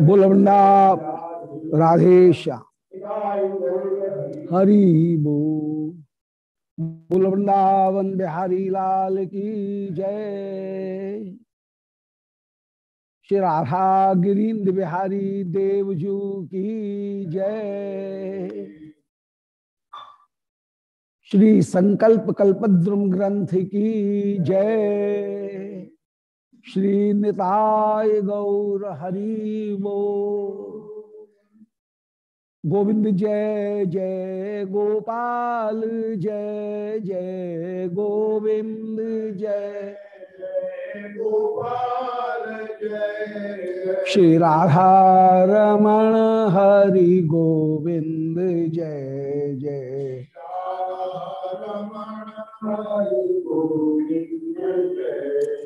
बोलवंडा राधेश्या हरि बो बोल। वृंदावन बिहारी लाल की जय। श्री राधा गिरीन्द्र बिहारी देवजू की जय। श्री संकल्प कल्पद्रुम ग्रंथ की जय। श्री निताय गौर हरि वो। गोविंद जय जय गोपाल जय जय गोविंद जय। गोपाल जय श्री राधा रमण हरि गोविंद जय जय गोविंद जय।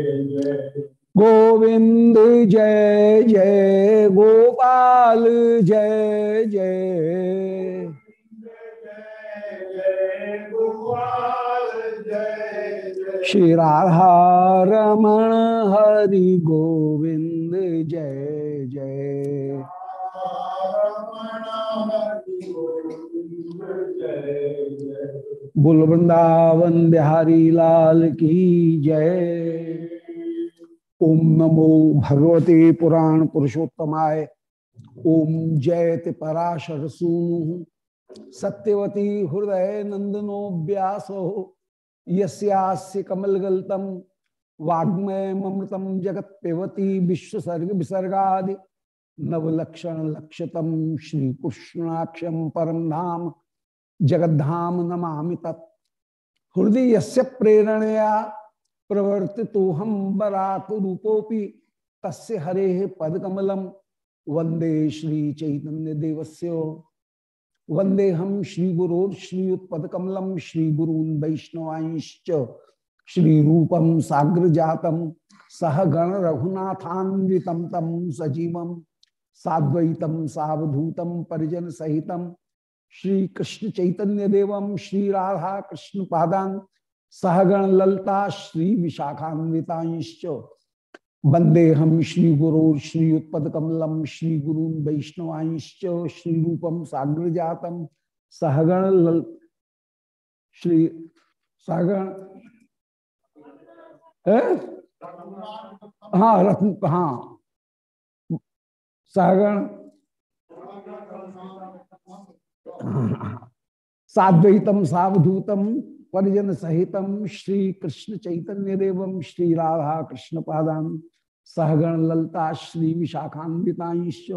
जय जय गोपाल, जय जय। श्री राधा रमण हरि गोविंद जय जय। बुल वृंदावन बिहारी लाल की जय। ओम नमो भगवते पुराण पुरुषोत्तमाय। ओम जयत पराशर सूनु सत्यवती हृदय नंदनो व्यासो। यस्यास्य कमलगल्तम वाग्मय ममृतम विश्वसर्ग विसर्गा नवलक्षण लक्षतम श्री कृष्णाक्षम परम धाम जगद्धाम नमामि तत्। हृदय यस्य प्रेरणया प्रवर्ति तो हम बराक रूपोपि तस्य हरे पदकमलम। वंदे श्री चैतन्य देवस्य वंदे हम श्री गुरो श्रीयुत्पकमलम श्री गुरून वैष्णवांश्च। श्री रूपम साग्र जातम सह गण रघुनाथान्वितम तम सजीवम साद्वैतम सावधूतम परिजन सहितम श्री कृष्ण चैतन्य देवम श्री राधा कृष्ण पादान सहगण ललता श्री विशाखान्विताश्च वंदे हम श्री गुरु श्री उत्पद कमलम श्री गुरु वैष्णवांश्च श्री रूपम साग्र जातम सहगण लल श्री सागण हाँ रत्न हाँ। सहगण साद्वैतम सावधूतम परिजन सहितम श्री कृष्ण चैतन्य देवम श्री राधा कृष्ण पादान सहगण ललता श्री विशाखान्विताश्च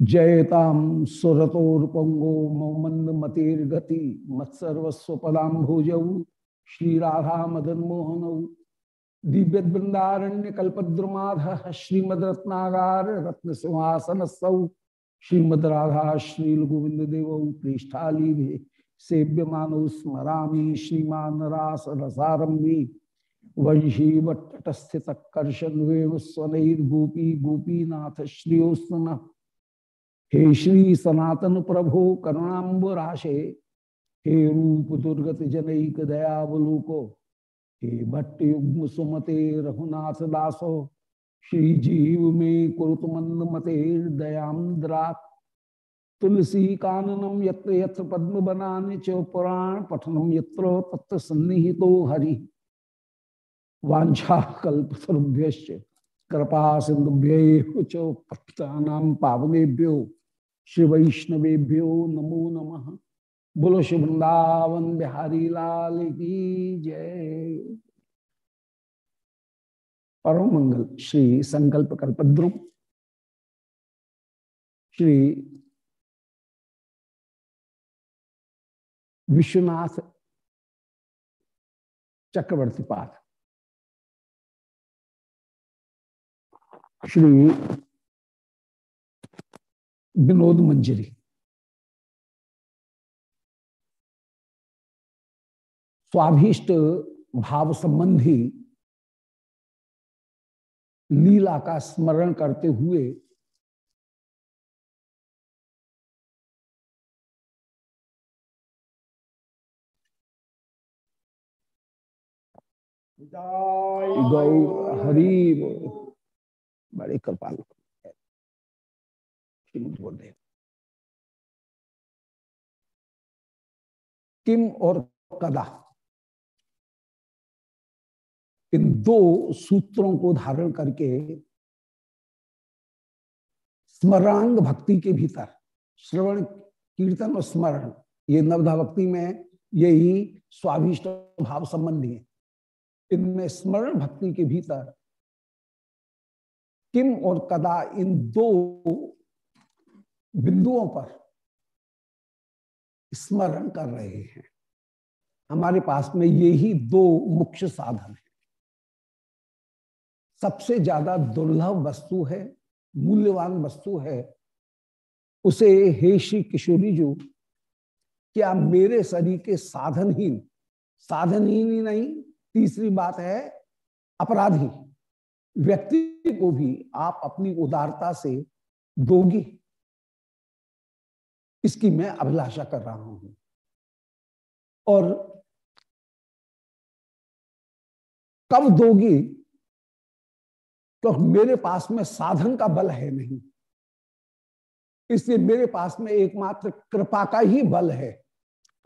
जयताम सुरतोर्पंगो मौमंद मतिर्गति मत्सर्वस्व पदाम्भोजौ श्री राधा मदन मोहन दिव्य वृंदारण्य कल्पद्रुमाध श्रीमद रत्नागार रत्न सिंहासन सौ श्रीमद राधा श्री गोविंद देव पृष्ठाली भी सेव्य मानो स्मरा श्रीमान रास रसारंभी वंशी वटस्थित कर्शन वेणुस्वनैर्गोपी गोपीनाथ श्रियोस्तन हे श्री सनातन प्रभो करुणाबराशे हे रूप दुर्गत जनक दयावलोको, हे भट्ट युग्म सुमते रघुनाथ दासो, श्री जीव में कुरुत मंद मते दयाद्रा तुलसी काननम यत्र यत्र पद्म बनाने च पुराण पठनम यत्र तत्र सन्निहितो हरि। वाछा कल्पतरुभ्य कृपा सिंधुभ्य पत्ता पावनेभ्यो श्री वैष्णवेभ्यो नमो नमः। बोलो श्री वृंदावन बिहारी लाल की जय। परम मंगल श्री संकल्प कल्पद्रुम श्री विश्वनाथ चक्रवर्ती पाद। श्री विनोद मंजरी। स्वाभिष्ट भाव संबंधी लीला का स्मरण करते हुए गौ हरी बड़े कृपाल। बोल रहे किम और कदा? इन दो सूत्रों को धारण करके स्मरांग भक्ति के भीतर श्रवण कीर्तन और स्मरण ये नवधा भक्ति में यही स्वाभिष्ट भाव संबंधी है। इनमें स्मरण भक्ति के भीतर किम और कदा इन दो बिंदुओं पर स्मरण कर रहे हैं। हमारे पास में यही दो मुख्य साधन है। सबसे ज़्यादा दुर्लभ वस्तु है, मूल्यवान वस्तु है, उसे हे श्री किशोरी जो, क्या मेरे शरीर के साधनहीन साधनहीन ही नहीं तीसरी बात है अपराधी। व्यक्ति को भी आप अपनी उदारता से दोगे। इसकी मैं अभिलाषा कर रहा हूँ। और कब दोगी? तो मेरे पास में साधन का बल है नहीं। इसलिए मेरे पास में एकमात्र कृपा का ही बल है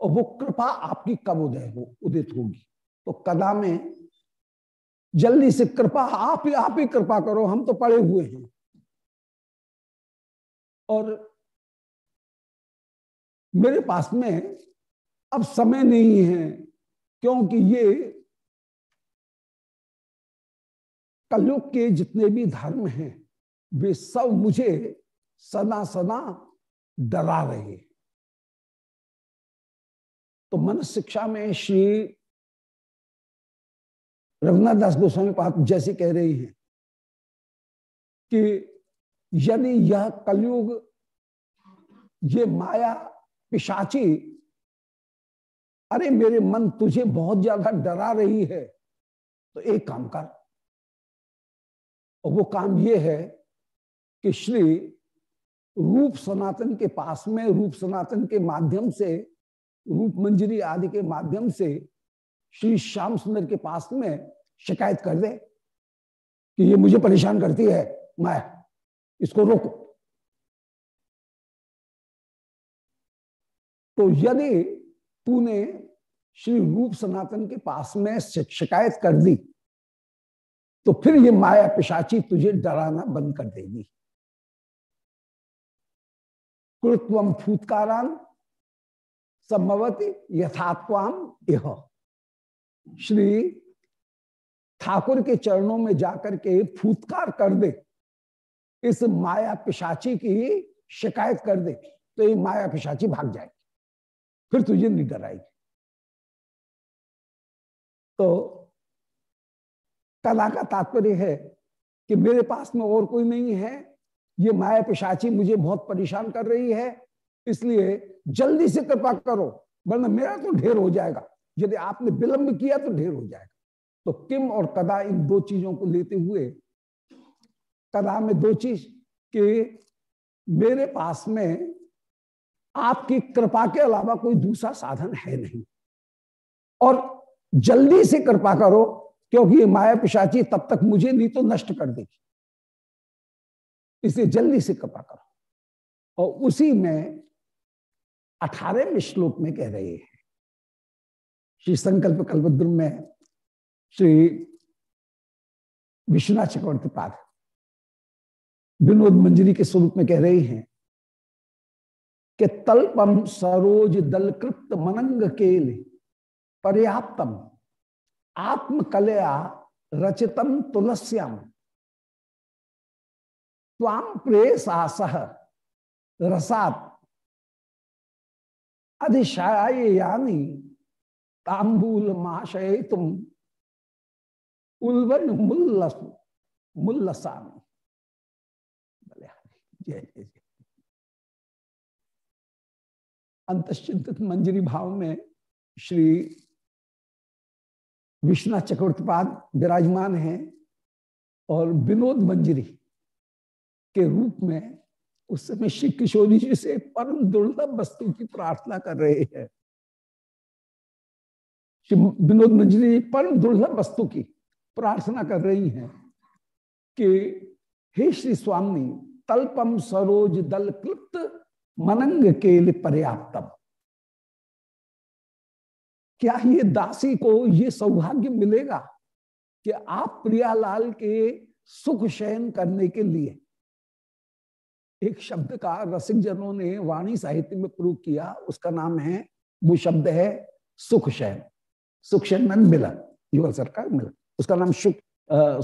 और वो कृपा आपकी कब उदय हो उदित होगी। तो कदा में जल्दी से कृपा, आप ही आप ही कृपा करो, हम तो पड़े हुए हैं। और मेरे पास में अब समय नहीं है, क्योंकि ये कलयुग के जितने भी धर्म हैं, वे सब मुझे सदा सदा डरा रहे तो मन शिक्षा में श्री रघुनाथ दास गोस्वामी पाठ जैसे कह रही हैं कि यदि यह कलयुग, ये माया पिशाची, अरे मेरे मन तुझे बहुत ज़्यादा डरा रही है तो एक काम कर। और वो काम ये है कि श्री रूप सनातन के पास में, रूप सनातन के माध्यम से, रूप मंजरी आदि के माध्यम से श्री श्याम सुंदर के पास में शिकायत कर दे कि ये मुझे परेशान करती है। मैं इसको रोको। तो यदि तूने श्री रूप सनातन के पास में शिकायत कर दी तो फिर ये माया पिशाची तुझे डराना बंद कर देगी। कृत्वम फूतकारान संभवती यथात्वाम यह श्री ठाकुर के चरणों में जाकर के फूतकार कर दे। इस माया पिशाची की शिकायत कर दे तो ये माया पिशाची भाग जाएगी। फिर तुझे नहीं डराएगी तो कला का तात्पर्य है कि मेरे पास में और कोई नहीं है। ये माया पिशाची मुझे बहुत परेशान कर रही है, इसलिए जल्दी से कृपा करो, वरना मेरा तो ढेर हो जाएगा। यदि आपने विलंब किया तो ढेर हो जाएगा। तो किम और कदा इन दो चीज़ों को लेते हुए, कदा में दो चीज़ कि मेरे पास में आपकी कृपा के अलावा कोई दूसरा साधन है नहीं। और जल्दी से कृपा करो, क्योंकि ये माया पिशाची तब तक मुझे नहीं तो नष्ट कर देगी। इसलिए जल्दी से कृपा करो। और उसी में अठारहवें श्लोक में कह रहे हैं श्री संकल्प कल्पद्रुम में श्री विश्वनाथ चक्रवर्ती पाद विनोद मंजरी के स्वरूप में कह रहे हैं कि तल्पम सरोज दलकृत मनंग केल पर्याप्तम आत्मकलया रचितम तुलस्याम। ताम प्रेसासह रसात। अधिशाय यानी तांबूल महाशय तुम उल्वन मुल्लस मुल्लसामी मंजरी भाव में श्री विश्वनाथ चक्रवर्तीपाद विराजमान हैं और विनोद मंजरी के रूप में उस समय श्री किशोरी जी से परम दुर्लभ वस्तु की प्रार्थना कर रहे हैं। विनोद मंजरी परम दुर्लभ वस्तु की प्रार्थना कर रही हैं कि हे श्री स्वामी, तल्पम सरोज दल क्लिप्त, मनंग के लिए पर्याप्तम क्या ये दासी को ये सौभाग्य मिलेगा कि आप प्रियालाल के सुख शयन करने के लिए एक शब्द का रसिक जनों ने वाणी साहित्य में प्रयोग किया, उसका नाम है, वो शब्द है सुख शयन। सुख शयन मिलन युवा सरकार मिलन उसका नाम सुख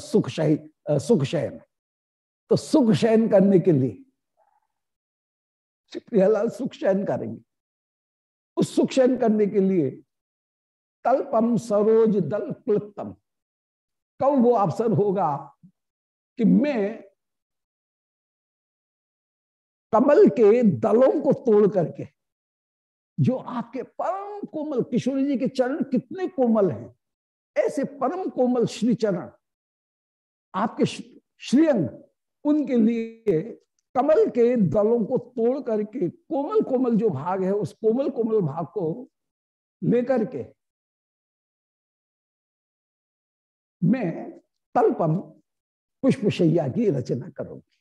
सुख शाही सुख शयन। तो सुख शयन करने के लिए प्रियालाल सुख शयन करेंगे। उस सुख शयन करने के लिए तल्पम सरोज दल क्लिप्तम कब वो अवसर होगा कि मैं कमल के दलों को तोड़ करके जो आपके परम कोमल किशोरी जी के चरण कितने कोमल हैं। ऐसे परम कोमल श्री चरण, आपके श्रीअंग, उनके लिए कमल के दलों को तोड़ करके कोमल कोमल जो भाग है, उस कोमल कोमल भाग को लेकर के मैं तल्पम पुष्पशैया की रचना करूँगी।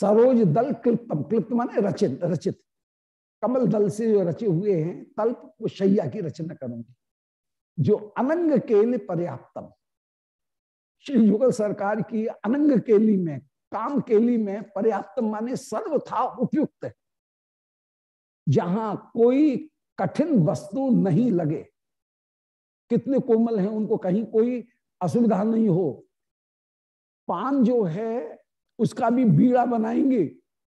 सरोज दल क्लिप्तम क्लिप्त माने रचित रचित। कमल दल से जो रचे हुए हैं, तल्प वो शैया की रचना करूँगी। जो अनंग केल पर्याप्तम। श्री युगल सरकार की अनंग केली में, काम केली में पर्याप्त माने सर्वथा उपयुक्त। है जहाँ कोई कठिन वस्तु नहीं लगे। कितने कोमल हैं, उनको कहीं कोई असुविधा नहीं हो। पान जो है उसका भी बीड़ा बनाएँगे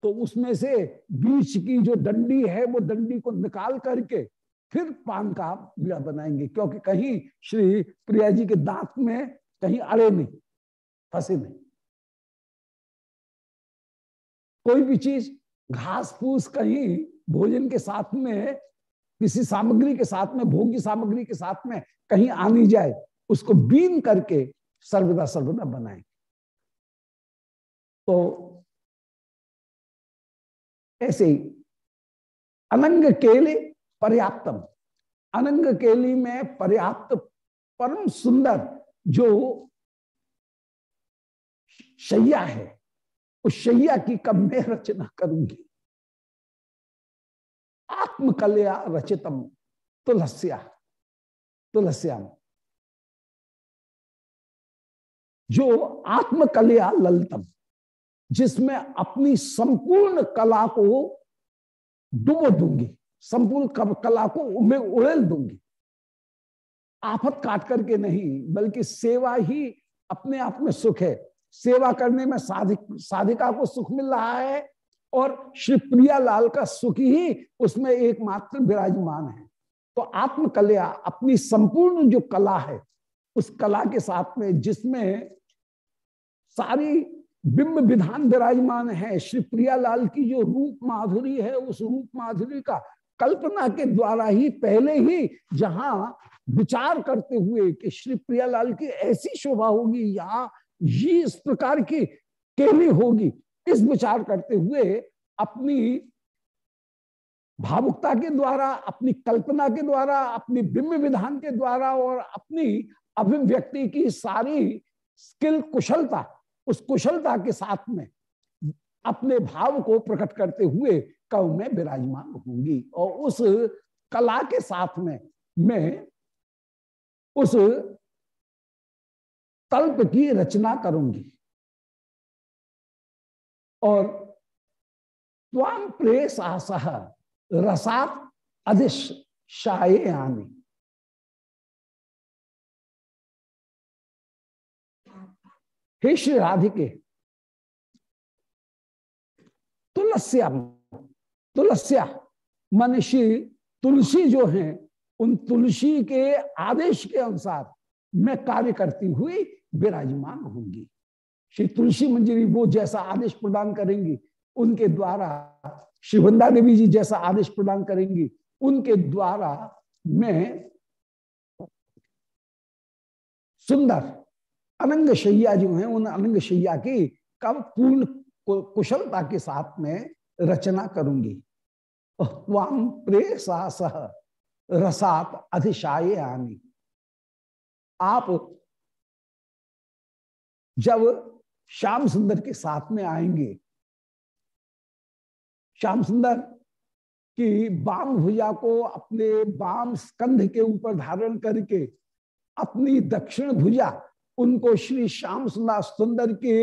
तो उसमें से बीच की जो डंडी है, वो डंडी को निकाल करके फिर पान का बीड़ा बनाएँगे, क्योंकि कहीं श्री प्रिया जी के दांत में, कहीं अड़े नहीं, फंसे नहीं। कोई भी चीज़ घास फूस कहीं भोजन के साथ में, किसी सामग्री के साथ में भोगी सामग्री के साथ में कहीं आनी जाए, उसको बीन करके सर्वदा सर्वदा बनाए। तो ऐसे ही, अनंग केले पर्याप्तम। अनंग केली में पर्याप्त परम सुंदर जो शैया है, उस शैया की कब मैं रचना करूँगी? आत्मकल्या रचितम तुलस्या, तुलस्याम। जो आत्मकल्या ललतम। जिसमें अपनी संपूर्ण कला को डुबो दूँगी, संपूर्ण कला को मैं उड़ेल दूँगी। आफत काट करके नहीं, बल्कि सेवा ही अपने आप में सुख है। सेवा करने में साधिक, साधिका को सुख मिल रहा है और श्री प्रिया लाल का सुख ही उसमें एकमात्र विराजमान है। तो आत्मकल्या, अपनी संपूर्ण जो कला है, उस कला के साथ में जिसमें सारी बिंब विधान विराजमान है। श्री प्रियालाल की जो रूप माधुरी है, उस रूप माधुरी का कल्पना के द्वारा ही पहले ही जहाँ विचार करते हुए कि श्री प्रियालाल की ऐसी शोभा होगी, यहाँ ये इस प्रकार की केली होगी, इस विचार करते हुए अपनी भावुकता के द्वारा, अपनी कल्पना के द्वारा, अपनी बिंब विधान के द्वारा और अपनी अभिव्यक्ति की सारी स्किल कुशलता उस कुशलता के साथ में अपने भाव को प्रकट करते हुए कव में विराजमान होंगी और उस कला के साथ में मैं उस तल्प की रचना करूँगी। और त्वाम प्रेस आसह रसात अधिश शाये आनी हे श्री राधिके, तुलस्या तुलस्या मन श्री तुलसी जो है, उन तुलसी के आदेश के अनुसार मैं कार्य करती हुई विराजमान होंगी। श्री तुलसी मंजरी वो जैसा आदेश प्रदान करेंगी, उनके द्वारा श्री वृंदा देवी जी जैसा आदेश प्रदान करेंगी, उनके द्वारा मैं सुंदर अनंग शैया जो है, उन अनंग शैया की कब पूर्ण कुशलता के साथ में रचना करूँगी। प्रेसास रसात अधिशाए आनी। आप जब श्याम सुंदर के साथ में आएँगे, श्याम सुंदर की बाम भुजा को अपने बाम स्कंध के ऊपर धारण करके अपनी दक्षिण भुजा उनको श्री श्याम सुंदर सुंदर के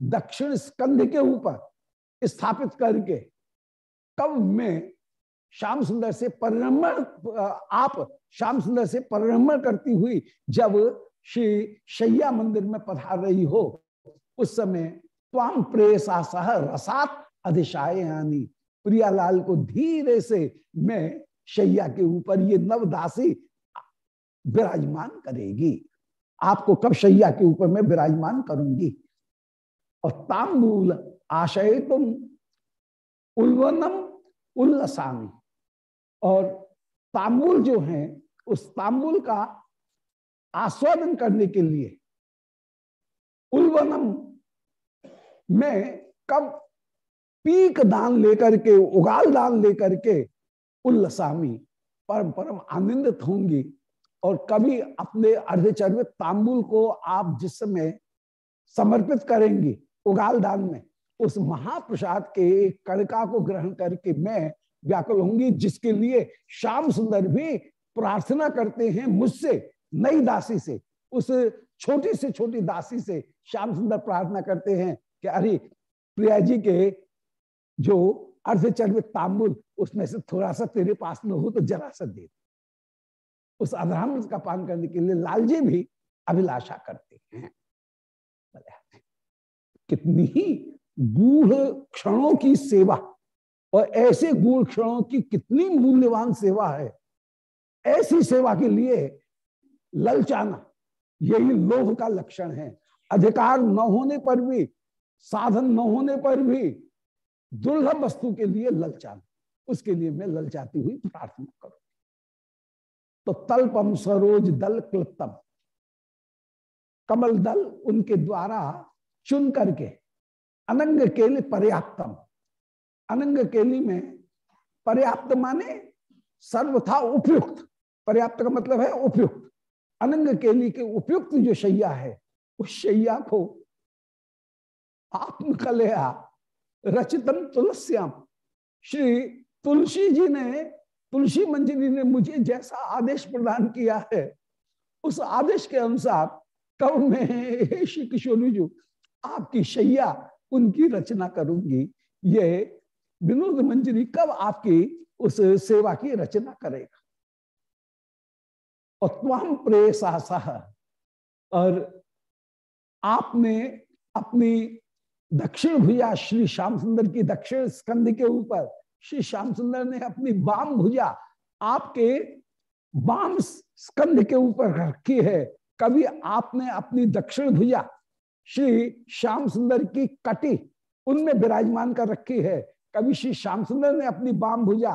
दक्षिण स्कंध के ऊपर स्थापित करके कब में श्याम सुंदर से परिरमण आप श्याम सुंदर से परिरमण करती हुई जब श्री शैया मंदिर में पधार रही हो, उस समय त्वाम प्रेसा सह रसात अधिशाए यानी प्रियालाल को धीरे से मैं शैया के ऊपर ये नवदासी विराजमान करेगी। आपको कब शैया के ऊपर मैं विराजमान करूँगी? और तांबूल आशय तुम उल्वनम उल्लसामी। और तांबुल जो है, उस तांबुल का आस्वादन करने के लिए उल्वनम में कब पीक दान लेकर के, उगाल दान लेकर के उल्लसामी, परम परम आनंदित होंगी। और कभी अपने अर्धचर्व तांबुल को आप जिस समय समर्पित करेंगी उगाल दान में, उस महाप्रसाद के कड़का को ग्रहण करके मैं व्याकुल होंगी, जिसके लिए श्याम सुंदर भी प्रार्थना करते हैं मुझसे, नई दासी से, उस छोटी से छोटी दासी से श्याम सुंदर प्रार्थना करते हैं कि अरे प्रिया जी के जो अर्धचर्वित तांबुल, उसमें से थोड़ा सा तेरे पास में हो तो जरा सा दे। उस अधरामृत का पान करने के लिए लालजी भी अभिलाषा करते हैं। कितनी ही गूढ़ क्षणों की सेवा और ऐसे गूढ़ क्षणों की कितनी मूल्यवान सेवा है। ऐसी सेवा के लिए ललचाना यही लोभ का लक्षण है। अधिकार न होने पर भी, साधन न होने पर भी, दुर्लभ वस्तु के लिए ललचाना उसके लिए मैं ललचाती हुई प्रार्थना करूँ। तो तल्पम सरोज दल क्लुत्तम। कमल दल उनके द्वारा चुन करके अनंग केली पर्याप्तम। अनंग केली में पर्याप्त माने सर्वथा उपयुक्त। पर्याप्त का मतलब है उपयुक्त। अनंग केली के उपयुक्त जो शैया है, उस शैया को आत्मकलया रचितम तुलस्याम। श्री तुलसी जी ने तुलसी मंजरी ने मुझे जैसा आदेश प्रदान किया है, उस आदेश के अनुसार कब मैं श्री किशोरी आपकी शैया, उनकी रचना करूँगी। ये विनोद मंजरी कब आपकी उस सेवा की रचना करेगा? और त्वाम प्रेसासह और आपने अपनी दक्षिण भुजा श्री श्याम सुंदर की दक्षिण स्कंद के ऊपर श्री श्याम सुंदर ने अपनी बाम भुजा आपके बाम स्कंद के ऊपर रखी है। कभी आपने अपनी दक्षिण भुजा श्री श्याम सुंदर की कटी उनमें विराजमान कर रखी है। कभी श्री श्याम सुंदर ने अपनी बाम भुजा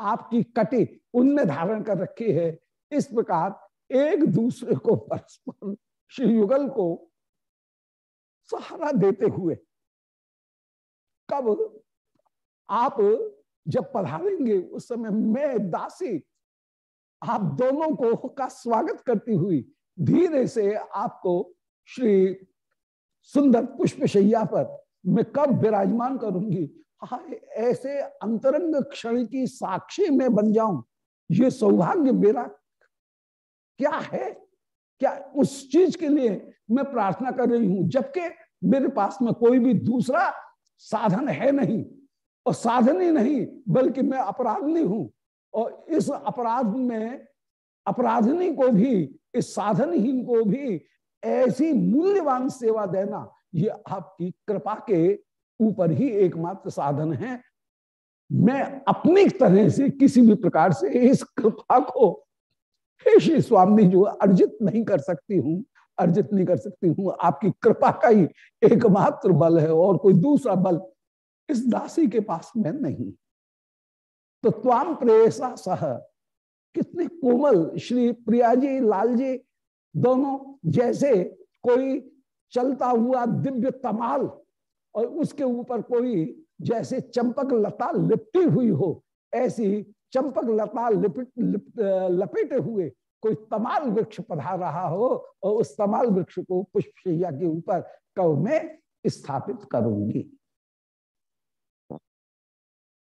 आपकी कटी उनमें धारण कर रखी है। इस प्रकार एक दूसरे को परस्पर श्री युगल को सहारा देते हुए कब आप जब पधारेंगे, उस समय मैं, दासी, आप दोनों को का स्वागत करती हुई धीरे से आपको श्री सुंदर पुष्प शैया पर मैं कब विराजमान करूँगी? ऐसे अंतरंग क्षण की साक्षी में बन जाऊँ? ये सौभाग्य मेरा क्या है? क्या उस चीज़ के लिए मैं प्रार्थना कर रही हूँ? जबकि मेरे पास में कोई भी दूसरा साधन है नहीं। और साधन नहीं, बल्कि मैं अपराधनी हूँ। और इस अपराध में, अपराधनी को भी, इस साधनहीन को भी ऐसी मूल्यवान सेवा देना, ये आपकी कृपा के ऊपर ही एकमात्र साधन है। मैं अपनी तरह से किसी भी प्रकार से इस कृपा को श्री स्वामी जो, अर्जित नहीं कर सकती हूँ, अर्जित नहीं कर सकती हूँ। आपकी कृपा का ही एकमात्र बल है और कोई दूसरा बल इस दासी के पास में नहीं। तो त्वाम प्रेसा सह। कितने कोमल श्री प्रिया जी लाल जी दोनों जैसे कोई चलता हुआ दिव्य तमाल और उसके ऊपर कोई जैसे चंपक लता लिपटी हुई हो ऐसी चंपक लता लिपट लिप, लपेटे हुए कोई तमाल वृक्ष पधार रहा हो और उस तमाल वृक्ष को पुष्पशैया के ऊपर कव में स्थापित करूँगी।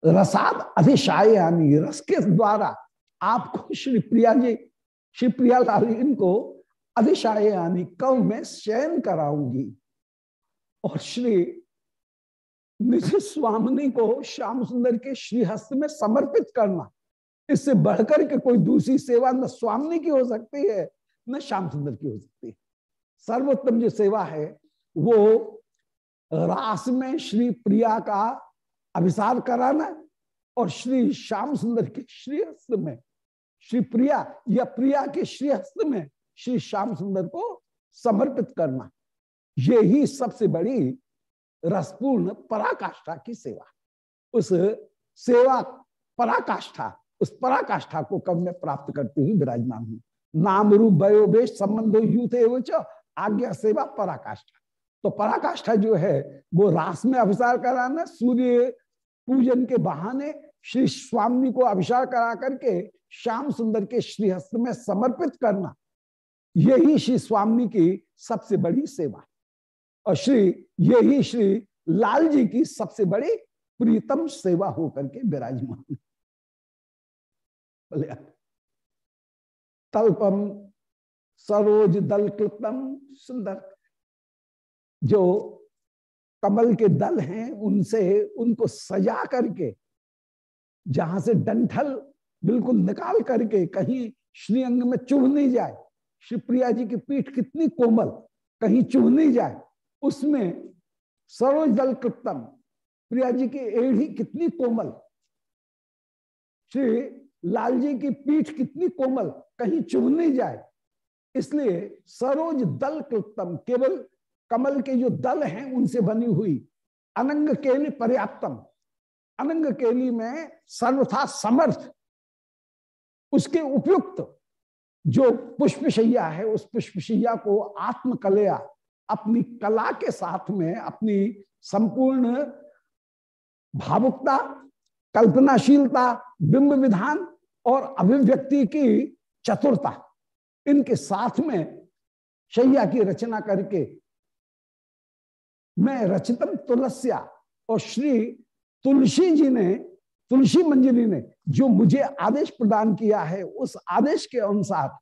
रसाद अधिशायानी रस के द्वारा आपको श्री प्रिया जी, श्री प्रिया लाल इनको अधिशायानी कव में शयन कराऊँगी। और श्री निज स्वामिनी को श्याम सुंदर के श्रीहस्त में समर्पित करना। इससे बढ़कर के कोई दूसरी सेवा न स्वामी की हो सकती है, न श्याम सुंदर की हो सकती है। सर्वोत्तम जो सेवा है, वो रास में श्री प्रिया का अभिसार कराना और श्री श्याम सुंदर के श्रीहस्त में, श्री प्रिया, या प्रिया के श्रीहस्त में श्री श्याम सुंदर को समर्पित करना। ये ही सबसे बड़ी रसपूर्ण पराकाष्ठा की सेवा। उस सेवा पराकाष्ठा, उस पराकाष्ठा को कब में प्राप्त करती हुई विराजमान हूँ। नाम रूप वयोवेश संबंधो यूथ आज्ञा सेवा पराकाष्ठा। तो पराकाष्ठा जो है, वो रास में अभिसार कराना, सूर्य पूजन के बहाने श्री स्वामी को अभिषेक करा करके श्याम सुंदर के श्रीहस्त में समर्पित करना। यही श्री स्वामी की सबसे बड़ी सेवा और श्री, यही श्री लाल जी की सबसे बड़ी प्रीतम सेवा होकर के विराजमान तल्पम सरोज दल कृतम सुंदर। जो कमल के दल हैं उनसे, उनको सजा करके, जहाँ से डंठल बिल्कुल निकाल करके कहीं श्रीअंग में चुभ नहीं जाए। श्री प्रिया जी की पीठ कितनी कोमल, कहीं चुभ नहीं जाए। उसमें सरोज दल कृतम, प्रिया जी की एड़ी कितनी कोमल, श्री लाल जी की पीठ कितनी कोमल, कहीं चुभ नहीं जाए। इसलिए सरोज दल कृतम, केवल कमल के जो दल हैं, उनसे बनी हुई अनंग केली पर्याप्तम। अनंग केली में सर्वथा समर्थ, उसके उपयुक्त जो पुष्पशैया है, उस पुष्पशैया को आत्मकलया, अपनी कला के साथ में अपनी संपूर्ण भावुकता, कल्पनाशीलता, बिंब विधान और अभिव्यक्ति की चतुरता, इनके साथ में शैया की रचना करके मैं रचितम तुलस्या। और श्री तुलसी जी ने, तुलसी मंजरी ने जो मुझे आदेश प्रदान किया है, उस आदेश के अनुसार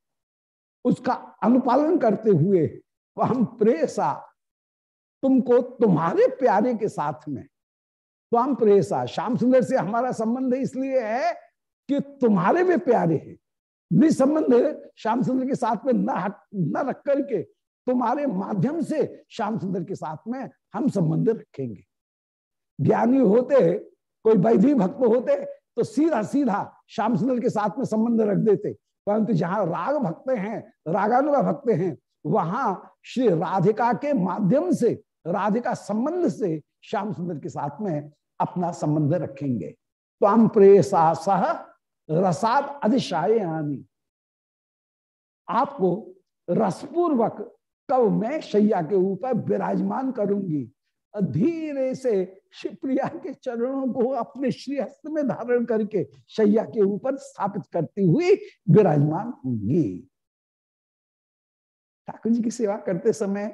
उसका अनुपालन करते हुए हम प्रेसा, तुमको तुम्हारे प्यारे के साथ में। तो हम प्रेसा, श्याम सुंदर से हमारा संबंध इसलिए है कि तुम्हारे भी प्यारे हैं। निसंबंध श्याम सुंदर के साथ में न न रख करके तुम्हारे माध्यम से श्याम सुंदर के साथ में हम संबंध रखेंगे। ज्ञानी होते, कोई वैधि भक्त होते तो सीधा सीधा श्याम सुंदर के साथ में संबंध रख देते। परंतु जहाँ राग भक्त हैं, रागानुगा भक्त हैं, वहाँ श्री राधिका के माध्यम से, राधिका संबंध से श्याम सुंदर के साथ में अपना संबंध रखेंगे। तो हम प्रेसा सह रसाद अधिशायानी आपको रसपूर्वक कब मैं शैया के ऊपर विराजमान करूँगी। धीरे से शिवप्रिया के चरणों को अपने श्रीहस्त में धारण करके शैया के ऊपर स्थापित करती हुई विराजमान होंगी। ठाकुर जी की सेवा करते समय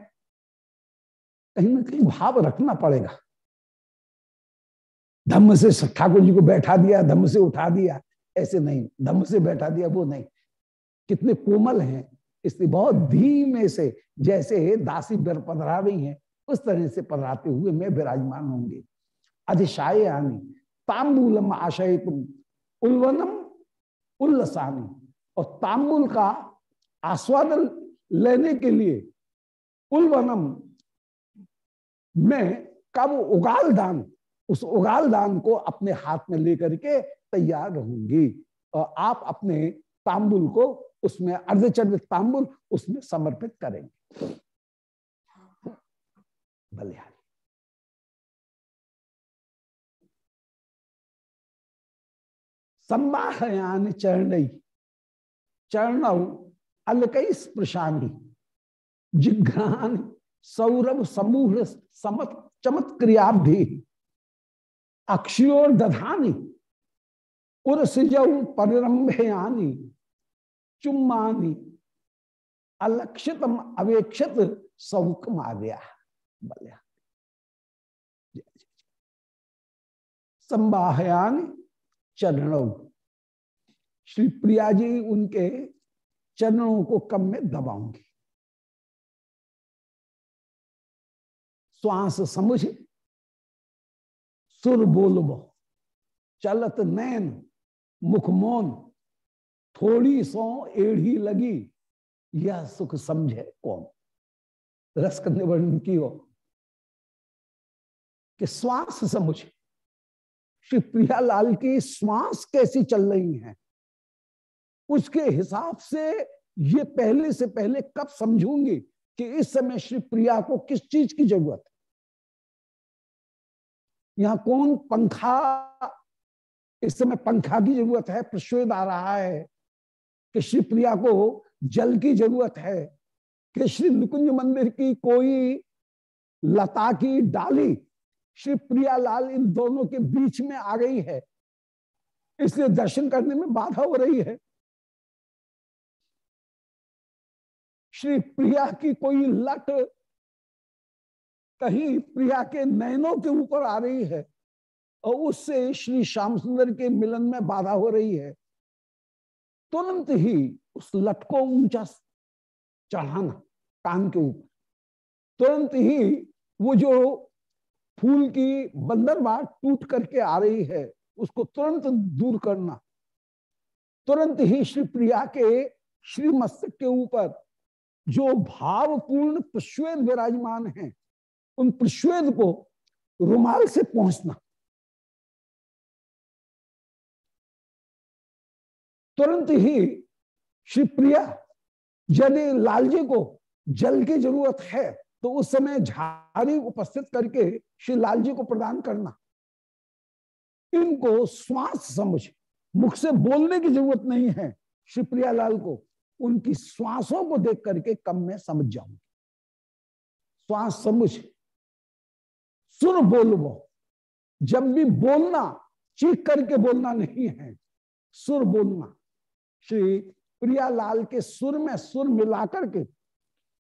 कहीं ना कहीं भाव रखना पड़ेगा। धम्म से ठाकुर जी को बैठा दिया, धम्म से उठा दिया, ऐसे नहीं, धम्म से बैठा दिया वो नहीं। कितने कोमल हैं इसलिए बहुत धीमे से जैसे दासी पधरा रही हैं, उस तरह से पधराते हुए मैं विराजमान होंगे। अधिशाय आनी तांबूलम आशय तुम उल्वनम उल्लसानी। और तांबुल का आस्वादन लेने के लिए उल्वनम में कब उगाल दान, उस उगाल दान को अपने हाथ में लेकर के तैयार रहूँगी और आप अपने तांबुल को उसमें अर्धचंद्रित तांबुल उसमें समर्पित करेंगे। बलिहारी। संवाहयान चरण चरण अलकई स्पृशानी जिघ्रान सौरभ समूह समत अक्षयोर दधानी उर्सजऊ परिरंभयानी चुम्मानी अलक्षितम अवेक्षित सौक मार्या बलिया संवाहयान चरणों श्री प्रिया जी उनके चरणों को कम में दबाऊँगी श्वास समझ सुर बोलबो चलत नैन मुखमोन थोड़ी सो एढ़ी लगी, यह सुख समझे कौन? रस करने वर्णन की हो कि श्वास समझ श्री प्रियालाल की श्वास कैसी चल रही है? उसके हिसाब से ये पहले से पहले कब समझूँगी कि इस समय श्री प्रिया को किस चीज़ की ज़रूरत है? यहाँ कौन पंखा, इस समय पंखा की ज़रूरत है प्रश्वेद आ रहा है। कि श्री प्रिया को जल की ज़रूरत है, कि श्री निकुंज मंदिर की कोई लता की डाली श्री प्रिया लाल इन दोनों के बीच में आ गई है। इसलिए दर्शन करने में बाधा हो रही है। श्री प्रिया की कोई लट कहीं प्रिया के नयनों के ऊपर आ रही है और उससे श्री श्याम सुंदर के मिलन में बाधा हो रही है। तुरंत ही उस लट को ऊँचा चढ़ाना कान के ऊपर। तुरंत ही वो जो फूल की बंदरबार टूट करके आ रही है, उसको तुरंत दूर करना। तुरंत ही श्री प्रिया के श्री मस्तक के ऊपर जो भावपूर्ण प्रश्वेद विराजमान है, उन प्रश्वेद को रुमाल से पहुँचना तुरंत ही श्री प्रिया, यदि लालजी को जल की ज़रूरत है तो उस समय झाड़ी उपस्थित करके श्री लालजी को प्रदान करना। इनको श्वास समझ, मुख से बोलने की ज़रूरत नहीं है श्री प्रियालाल को। उनकी श्वासों को देख करके कम में समझ जाऊँगी। श्वास समझ सुर बोलबो जब भी बोलना, चीख करके बोलना नहीं है, सुर बोलना। श्री प्रियालाल के सुर में सुर मिलाकर के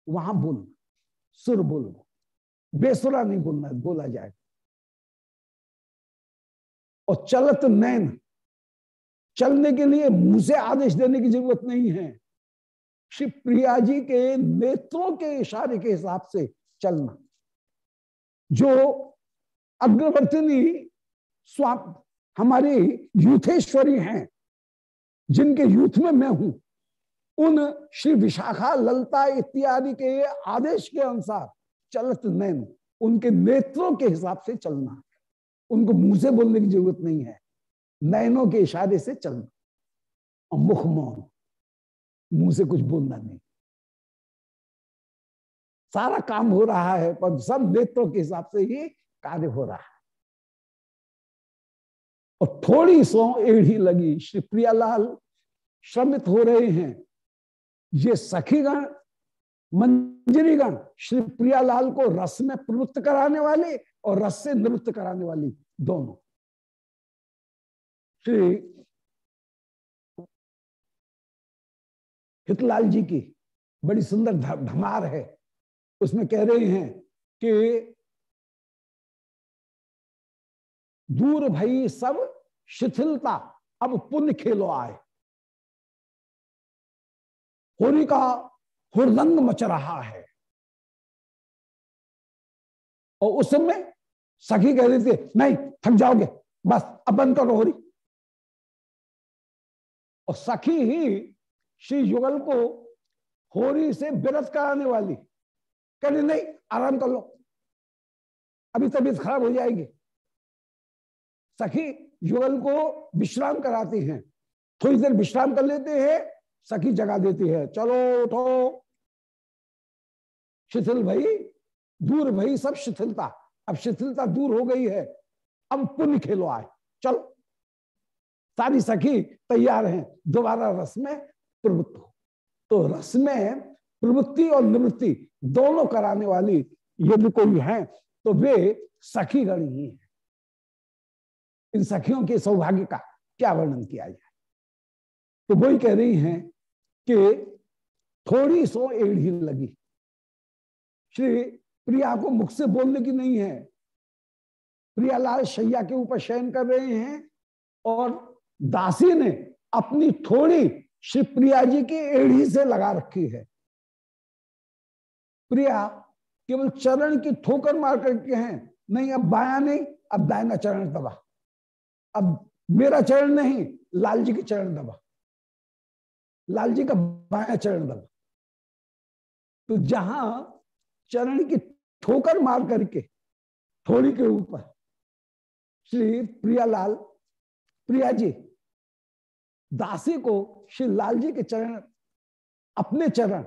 वहाँ बोलना, सुर बोलना, बेसुरा नहीं बोलना, बोला जाए। और चलत नैन चलने के लिए मुँह से आदेश देने की ज़रूरत नहीं है। श्री प्रिया जी के नेत्रों के इशारे के हिसाब से चलना। जो अग्रवर्तनी स्वाम हमारी यूथेश्वरी हैं जिनके यूथ में मैं हूँ, उन श्री विशाखा, ललता इत्यादि के आदेश के अनुसार चलत नैन उनके नेत्रों के हिसाब से चलना। उनको मुँह से बोलने की ज़रूरत नहीं है। नैनों के इशारे से चलना। और मुख मौन। मुँह से कुछ बोलना नहीं। सारा काम हो रहा है, पर सब नेत्रों के हिसाब से ही कार्य हो रहा है। और थोड़ी सो एढ़ी लगी। श्री प्रियालाल श्रमित हो रहे हैं। ये सखीगण, मंजरीगण श्री प्रियालाल को रस में प्रवृत्त कराने वाले और रस से निवृत्त कराने वाली दोनों। श्री हितलाल जी की बड़ी सुंदर धमार है। उसमें कह रहे हैं कि दूर भई सब शिथिलता, अब पुण्य खेलो आए। होली का हुरदंग मच रहा है। और उस समय सखी कह रही थी, नहीं, थक जाओगे, बस अब बंद करो होली और सखी ही श्री युगल को होरी से विरत कराने वाली, कह रही, नहीं, आराम कर लो, अभी तबीयत खराब हो जाएगी। सखी युगल को विश्राम कराती हैं। थोड़ी देर विश्राम कर लेते हैं, सखी जगा देती है। चलो उठो। शिथिल भाई, दूर भाई सब शिथिलता। अब शिथिलता दूर हो गई है। अब पुण्य खेलो आए। चलो। सारी सखी तैयार हैं। दोबारा रस में प्रवृत्त हो। तो रस में प्रवृत्ति और निवृत्ति दोनों कराने वाली यदि कोई है तो वे सखी गण ही है। इन सखियों के सौभाग्य का क्या वर्णन किया जाए? तो वही कह रही हैं कि थोड़ी सो एड़ी लगी। श्री प्रिया को मुख से बोलने की नहीं है। प्रियालाल शैया के ऊपर शयन कर रहे हैं और दासी ने अपनी थोड़ी श्री प्रिया जी की एड़ी से लगा रखी है। प्रिया केवल चरण की ठोकर मार करके हैं, नहीं, अब बाया नहीं, अब दायना चरण दबा। अब मेरा चरण नहीं लाल जी के चरण दबा। लाल जी का बाया चरण दबा। तो जहाँ चरण की ठोकर मार करके, थोड़ी के ऊपर, श्री प्रियालाल, प्रिया जी, दासी को श्री लाल जी के चरण, अपने चरण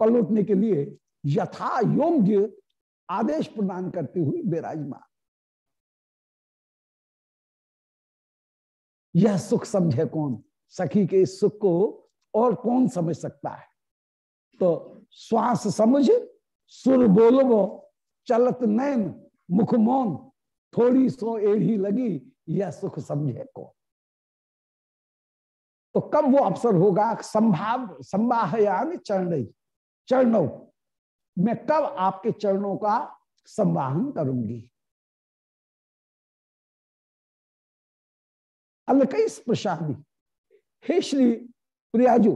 पलटने के लिए यथा योग्य आदेश प्रदान करती हुई विराजमान। यह सुख समझे कौन? सखी के इस सुख को और कौन समझ सकता है? तो श्वास समझ, सुर बोलबो चलत नैन मुख मौन, थोड़ी सो एढ़ी लगी, यह सुख समझे को तो कब वो अवसर होगा? संभाव, संवाहयान चरण चरणों। मैं कब आपके चरणों का संवाहन करूँगी? अलकई स्प्रशादी हे श्री प्रियाजू,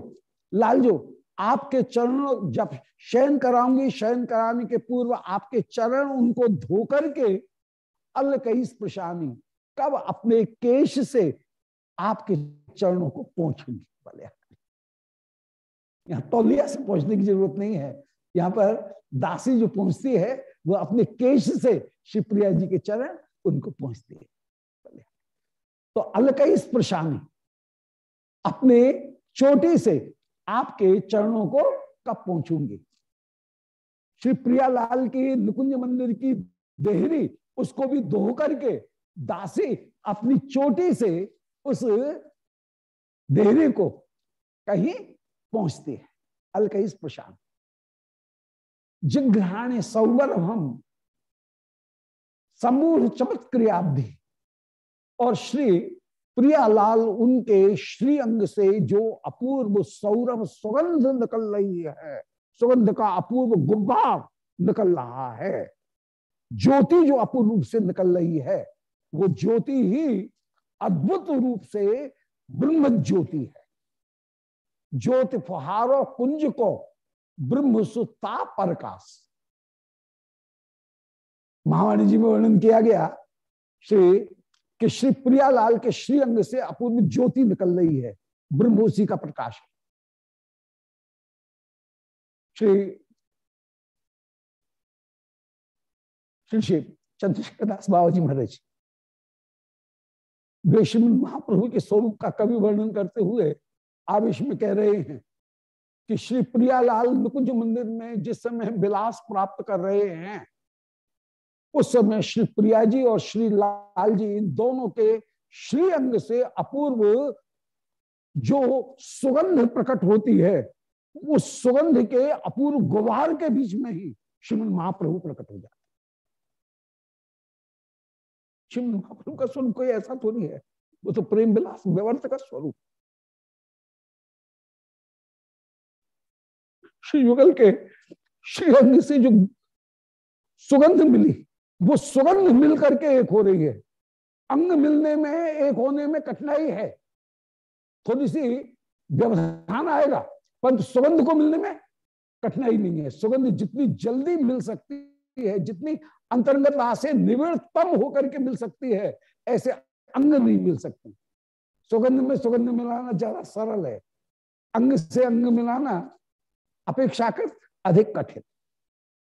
लालजू, आपके चरणों, जब शयन कराऊँगी, शयन कराने के पूर्व आपके चरण उनको धोकर के अल कई स्प्रशानी कब अपने केश से आपके चरणों को पहुंचूँगी यहाँ तौलिया से पहुँचने की ज़रूरत नहीं है। यहाँ पर दासी जो पहुँचती है, वो अपने केश से शिवप्रिया जी के चरण उनको पहुँचती है। तो अलकई स्प्रशानी अपने चोटी से आपके चरणों को कब पहुंचूँगी? श्री प्रियालाल की नुकुंज मंदिर की देहरी, उसको भी धो करके दासी अपनी चोटी से उस देहरी को कहीं पहुँचती है। अलकई प्रशांत। जिघ्राणे सौवर हम समूह चमत्क्रियाब्धि। और श्री प्रियालाल उनके श्री अंग से जो अपूर्व सौरभ सुगंध निकल रही है, सुगंध का अपूर्व गुब्बार निकल रहा है, ज्योति जो अपूर्व रूप से निकल रही है, वो ज्योति ही अद्भुत रूप से ब्रह्म ज्योति है। ज्योति फुहारो कुंज को ब्रह्म सुता प्रकाश। महावाणी जी में वर्णन किया गया, श्री कि श्री प्रियालाल के श्री अंग से अपूर्व ज्योति निकल रही है ब्रह्म उसी का प्रकाश। श्री श्री श्री चंद्रशेखर दास बाबा जी महाराज वे महाप्रभु के स्वरूप का कवि वर्णन करते हुए आवेश में कह रहे हैं कि श्री प्रियालाल निकुंज मंदिर में जिस समय विलास प्राप्त कर रहे हैं उस समय श्री प्रिया जी और श्री लाल जी इन दोनों के श्री अंग से अपूर्व जो सुगंध प्रकट होती है, उस सुगंध के अपूर्व गुबार के बीच में ही श्रीमद महाप्रभु प्रकट हो जाते श्रीमद महाप्रभु का स्वरूप कोई ऐसा थोड़ी है, वो तो प्रेम विलास व्यवर्थ का स्वरूप। श्री युगल के श्री अंग से जो सुगंध मिली वो सुगंध मिल करके एक हो रही है। अंग मिलने में, एक होने में कठिनाई है। थोड़ी सी व्यवधान आएगा, परंतु सुगंध को मिलने में कठिनाई नहीं है। सुगंध जितनी जल्दी मिल सकती है, जितनी अंतर्गत से निवृत्तम होकर के मिल सकती है, ऐसे अंग नहीं मिल सकते। सुगंध में सुगंध मिलाना ज़्यादा सरल है। अंग से अंग मिलाना अपेक्षाकृत अधिक कठिन।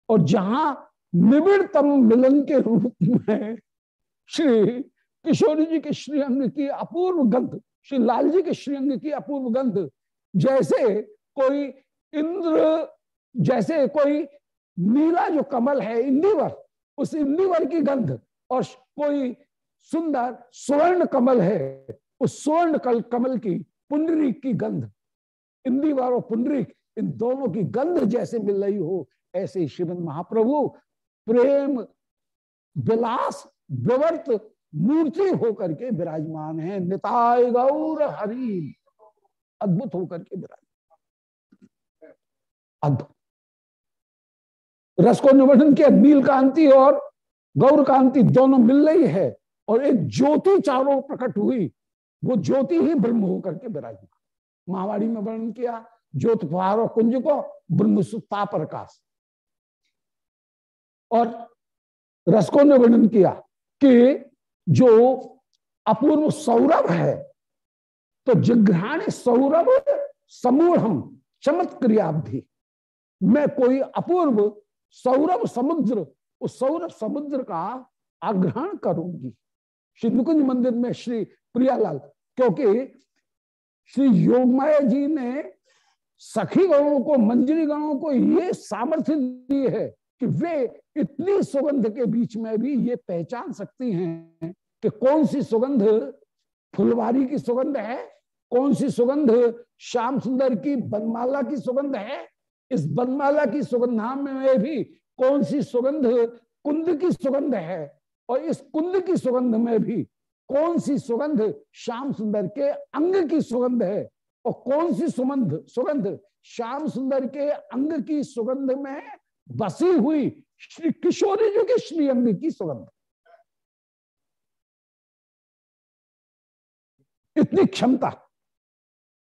और जहाँ निबिड़तम मिलन के रूप। में श्री किशोरी जी के श्रीअंग की अपूर्व गंध, श्री लाल जी के श्रीअंग की अपूर्व गंध, जैसे कोई इंद्र, जैसे कोई नीला जो कमल है इंदिवर उस इंदिवर की गंध, और कोई सुंदर स्वर्ण कमल है, उस स्वर्ण कल, कमल की पुंडरीक की गंध। इंदिवर और पुंडरीक, इन दोनों की गंध जैसे मिल रही हो, ऐसे श्रीमद महाप्रभु प्रेम, विलास, विवर्त मूर्ति होकर के विराजमान है। निताय गौर हरि। अद्भुत होकर के विराजमान। अद्भुत। रस को निवर्धन किया नील कांति और गौर कांति दोनों मिल रही है और एक ज्योति चारों प्रकट हुई। वो ज्योति ही ब्रह्म होकर के विराजमान। महावाणी में वर्णन किया, ज्योत और कुंज को ब्रह्म प्रकाश। और रसको ने वर्णन किया कि जो अपूर्व सौरभ है तो जिघ्राणी सौरभ समूढ़ चमत्क्रियाब्धि मैं कोई अपूर्व सौरभ समुद्र, उस सौरभ समुद्र का आग्रहण करूँगी। श्री नुकुंज मंदिर में श्री प्रियालाल, क्योंकि श्री योगमाया जी ने सखी गणों को, मंजरी गणों को ये सामर्थ्य दी है कि वे इतनी सुगंध के बीच में भी ये पहचान सकती हैं कि कौन सी सुगंध फुलवारी की सुगंध है, कौन सी सुगंध श्याम सुंदर की बनमाला की सुगंध है, इस बनमाला की सुगंधा में भी कौन सी सुगंध कुंद की सुगंध है, और इस कुंद की सुगंध में भी कौन सी सुगंध श्याम सुंदर के अंग की सुगंध है, और कौन सी सुगंध सुगंध श्याम सुंदर के अंग की सुगंध में बसी हुई श्री किशोरी जी के श्री अंग की सुगंध। इतनी क्षमता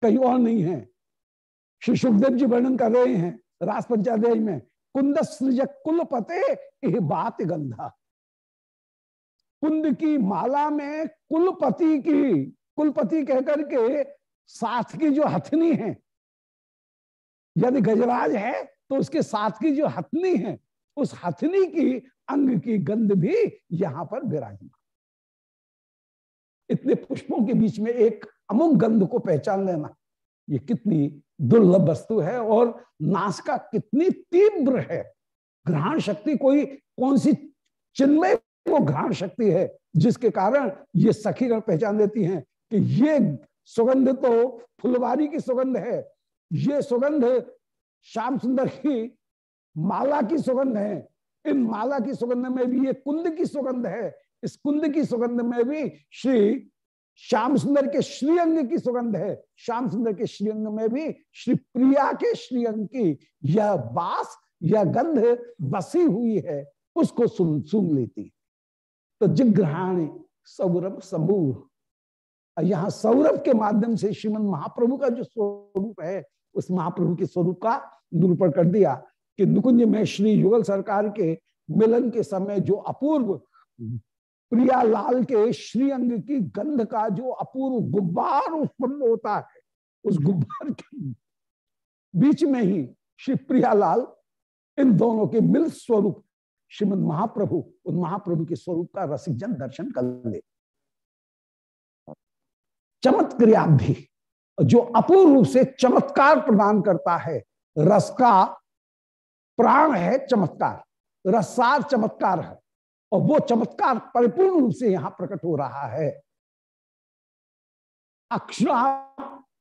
कहीं और नहीं है। श्री सुखदेव जी वर्णन कर रहे हैं रास पंचाध्याय में कुंद सृजक कुल पते बात गंधा। कुंद की माला में कुलपति की, कुलपति कहकर के साथ की जो हथनी है यदि गजराज है तो उसके साथ की जो हथनी है, उस हथनी की अंग की गंध भी यहाँ पर विराजमान। इतने पुष्पों के बीच में एक अमुक गंध को पहचान लेना, ये कितनी दुर्लभ वस्तु है और नासिका कितनी तीव्र है। ग्रहण शक्ति कोई, कौन सी चिन्मय वो घ्राण शक्ति है जिसके कारण ये सखीगण पहचान देती हैं कि ये सुगंध तो फुलवारी की सुगंध है, ये सुगंध श्याम सुंदर की माला की सुगंध है। इन माला की सुगंध में भी ये कुंद की सुगंध है। इस कुंद की सुगंध में भी श्री श्याम सुंदर के श्रीअंग की सुगंध है। श्याम सुंदर के श्रीअंग में भी श्री प्रिया के श्रीअंग की यह बास, यह गंध बसी हुई है। उसको सुन सुन लेती। तो जिग्रहाणी सौरभ समूह। यहाँ सौरभ के माध्यम से श्रीमद महाप्रभु का जो स्वरूप है उस महाप्रभु के स्वरूप का निरूपण कर दिया कि नुकुंज में श्री युगल सरकार के मिलन के समय जो अपूर्व प्रिया लाल के श्रीअंग की गंध का जो अपूर्व गुब्बार उत्पन्न होता है, उस गुब्बार के बीच में ही श्री प्रियालाल इन दोनों के मिल स्वरूप श्रीमद महाप्रभु, उन महाप्रभु के स्वरूप का रसिक जन दर्शन कर ले। चमत्क्रिया भी जो अपूर्ण रूप से चमत्कार प्रदान करता है। रस का प्राण है चमत्कार, रसार चमत्कार है, और वो चमत्कार परिपूर्ण रूप से यहाँ प्रकट हो रहा है। अक्षर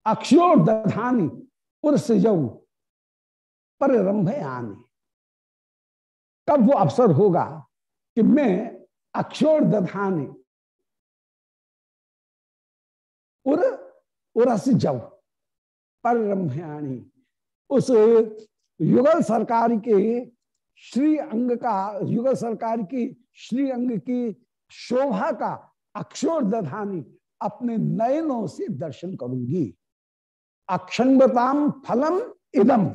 अक्षर दधानी उर्स जऊ पर आनी कब वो अवसर होगा कि मैं अक्षर दधाने उर उरस जव परम्याणी उस युगल सरकार के श्री अंग का, युगल सरकार की श्री अंग की शोभा का अक्षर दधानी अपने नयनों से दर्शन करूँगी। अक्षंगताम फलम इदम।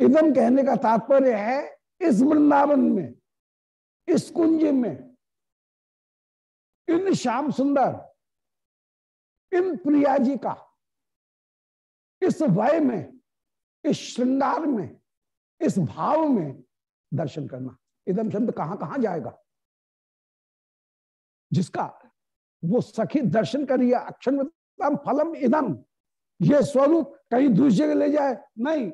इदम कहने का तात्पर्य है, इस वृंदावन में, इस कुंज में, इन श्याम सुंदर इन प्रिया जी का, इस वय में, इस श्रृंगार में, इस भाव में दर्शन करना। इदम शब्द कहाँ कहाँ जाएगा? जिसका वो सखी दर्शन करिए अक्षर फलम इदम। ये स्वरूप कहीं दूसरी जगह ले जाए? नहीं।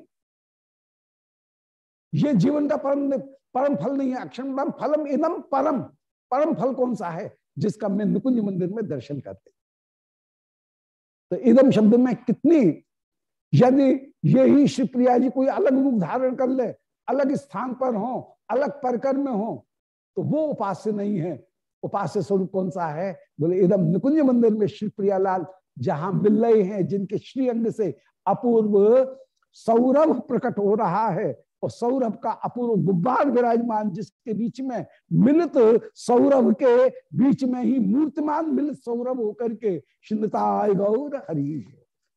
ये जीवन का परम परम फल नहीं है। अक्षर फलम इदम, परम परम फल कौन सा है? जिसका मैं निकुंज मंदिर में दर्शन करते। तो इदम शब्द में कितनी, यदि यही श्री प्रिया जी कोई अलग रूप धारण कर ले, अलग स्थान पर हो, अलग परकर में हो तो वो उपास्य नहीं है। उपास्य स्वरूप कौन सा है? बोले एकदम निकुंज मंदिर में श्री प्रियालाल, जहाँ मिल रहे हैं, जिनके श्री अंग से अपूर्व सौरभ प्रकट हो रहा है और सौरभ का अपूर्व गुब्बार विराजमान जिसके बीच में मिलित सौरभ के बीच में ही मूर्तिमान मिलित सौरभ होकर के शिंदताय गौर हरि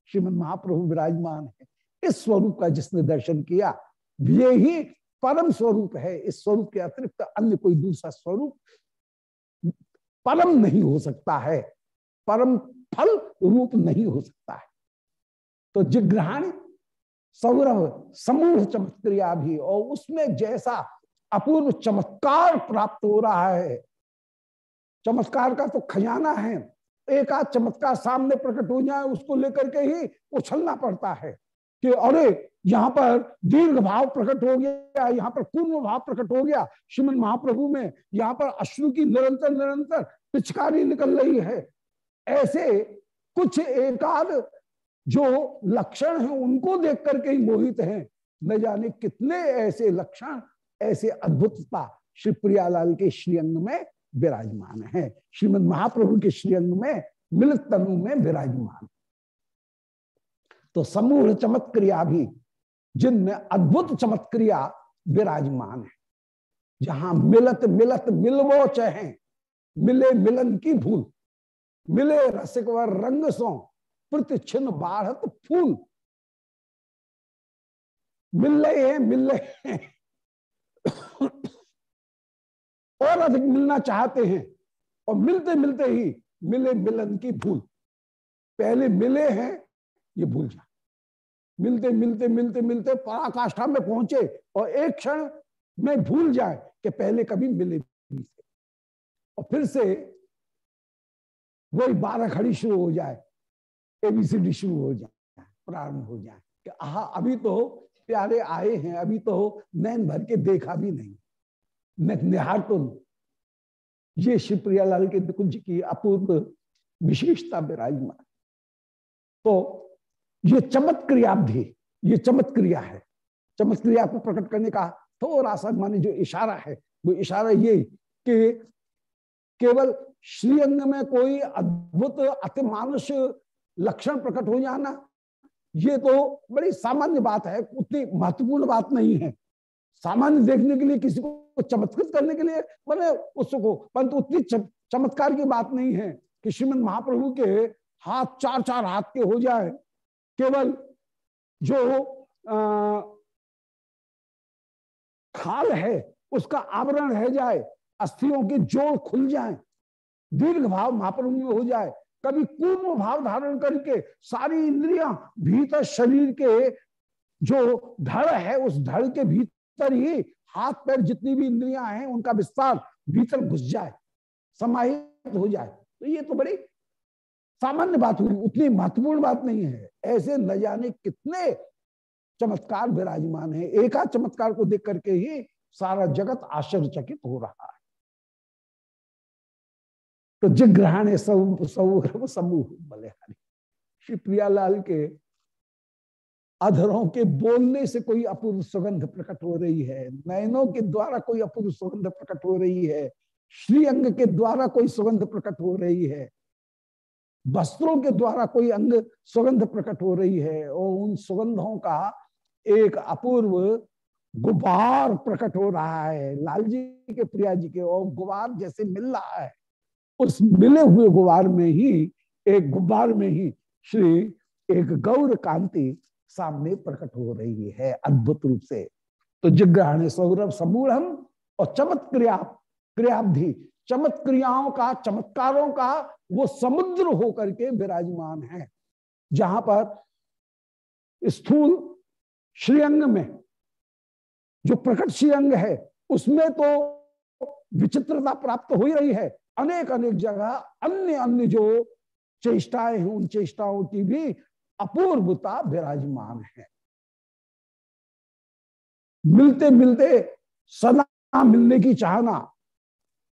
श्रीमद महाप्रभु विराजमान है। इस स्वरूप का जिसने दर्शन किया, ये ही परम स्वरूप है। इस स्वरूप के अतिरिक्त अन्य कोई दूसरा स्वरूप परम नहीं हो सकता है। परम फल रूप नहीं हो सकता है। तो जिग्रहण सौरभ समूह चमत्क्रिया भी, और उसमें जैसा अपूर्व चमत्कार प्राप्त हो रहा है। चमत्कार का तो खजाना है। एक आध चमत्कार सामने प्रकट हो जाए, उसको लेकर के ही उछलना पड़ता है कि अरे, यहाँ पर दीर्घ भाव प्रकट हो गया, यहाँ पर पूर्व भाव प्रकट हो गया। श्रीमद महाप्रभु में यहाँ पर अश्रु की निरंतर निरंतर पिचकारी निकल रही है। ऐसे कुछ एकाध जो लक्षण है उनको देख करके ही मोहित हैं। न जाने कितने ऐसे लक्षण, ऐसे अद्भुतता श्री प्रियालाल के श्रीअंग में विराजमान है। श्रीमद महाप्रभु के श्रीअंग में, मिलित तनु में विराजमान। तो समूह चमत्क्रिया भी, जिनमें अद्भुत चमत्क्रिया विराजमान है। जहाँ मिलत मिलत मिलवो चहे मिले मिलन की भूल, मिले रसिक व रंग सो। प्रतिक्षण बाढ़त फूल। मिल रहे हैं मिल रहे हैं। और अधिक मिलना चाहते हैं, और मिलते मिलते ही मिले मिलन की भूल। पहले मिले हैं, ये भूल जा मिलते मिलते मिलते मिलते पराकाष्ठा में पहुँचे, और एक क्षण में भूल जाए कि पहले कभी मिले और फिर से वही बारह खड़ी शुरू हो जाए एबीसीडी शुरू हो जाए, प्रारंभ हो जाए कि आहा, अभी तो प्यारे आए हैं, अभी तो नैन भर के देखा भी नहीं। निहार तो ये शिवप्रिया लाल के कुंज की अपूर्व विशेषता विराजमान। तो ये चमत्क्रिया भी ये चमत्क्रिया है। चमत्क्रिया को प्रकट करने का थोड़ा सा माने जो इशारा है, वो इशारा ये कि केवल श्रीअंग में कोई अद्भुत, अतिमानुष लक्षण प्रकट हो जाना। ये तो बड़ी सामान्य बात है उतनी महत्वपूर्ण बात नहीं है। सामान्य देखने के लिए किसी को चमत्कृत करने के लिए मैंने उसको परंतु उतनी चमत्कार की बात नहीं है कि श्रीमद महाप्रभु के हाथ चार चार हाथ के हो जाए। केवल जो आ, खाल है उसका आवरण रह जाए अस्थियों के जोड़ खुल जाए दीर्घ भाव महाप्रभु में हो जाए कभी पूर्ण भाव धारण करके सारी इंद्रियाँ भीतर शरीर के जो धड़ है, उस धड़ के भीतर ही हाथ पैर जितनी भी इंद्रियाँ हैं, उनका विस्तार भीतर घुस जाए, समाहित हो जाए। तो ये तो बड़ी सामान्य बात हुई, उतनी महत्वपूर्ण बात नहीं है। ऐसे न जाने कितने चमत्कार विराजमान है। एका चमत्कार को देख करके ही सारा जगत आश्चर्यचकित हो रहा है। तो जिग्रहण सौरभ समूह बलिहारी श्री प्रियालाल के अधरों के बोलने से कोई अपूर्व सुगंध प्रकट हो रही है। नयनों के द्वारा कोई अपूर्व सुगंध प्रकट हो रही है। श्री अंग के द्वारा कोई सुगंध प्रकट हो रही है। वस्त्रों के द्वारा कोई अंग सुगंध प्रकट हो रही है। और उन सुगंधों का एक अपूर्व गुबार प्रकट हो रहा है। लाल जी के प्रिया जी के और गुबार जैसे मिल रहा है। उस मिले हुए गुबार में ही, एक गुब्बार में ही श्री एक गौर कांति सामने प्रकट हो रही है, अद्भुत रूप से। तो जिग्रहण सौरभ समूढ़ और चमत्क्रिया, क्रियाब्धि, चमत्क्रियाओं का, चमत्कारों का वो समुद्र होकर के विराजमान है। जहाँ पर स्थूल श्रीअंग में, जो प्रकट श्रीअंग है, उसमें तो विचित्रता प्राप्त हो ही रही है। अनेक अनेक जगह अन्य अन्य जो चेष्टाएँ हैं, उन चेष्टाओं की भी अपूर्वता विराजमान है। मिलते मिलते सदा मिलने की चाहना,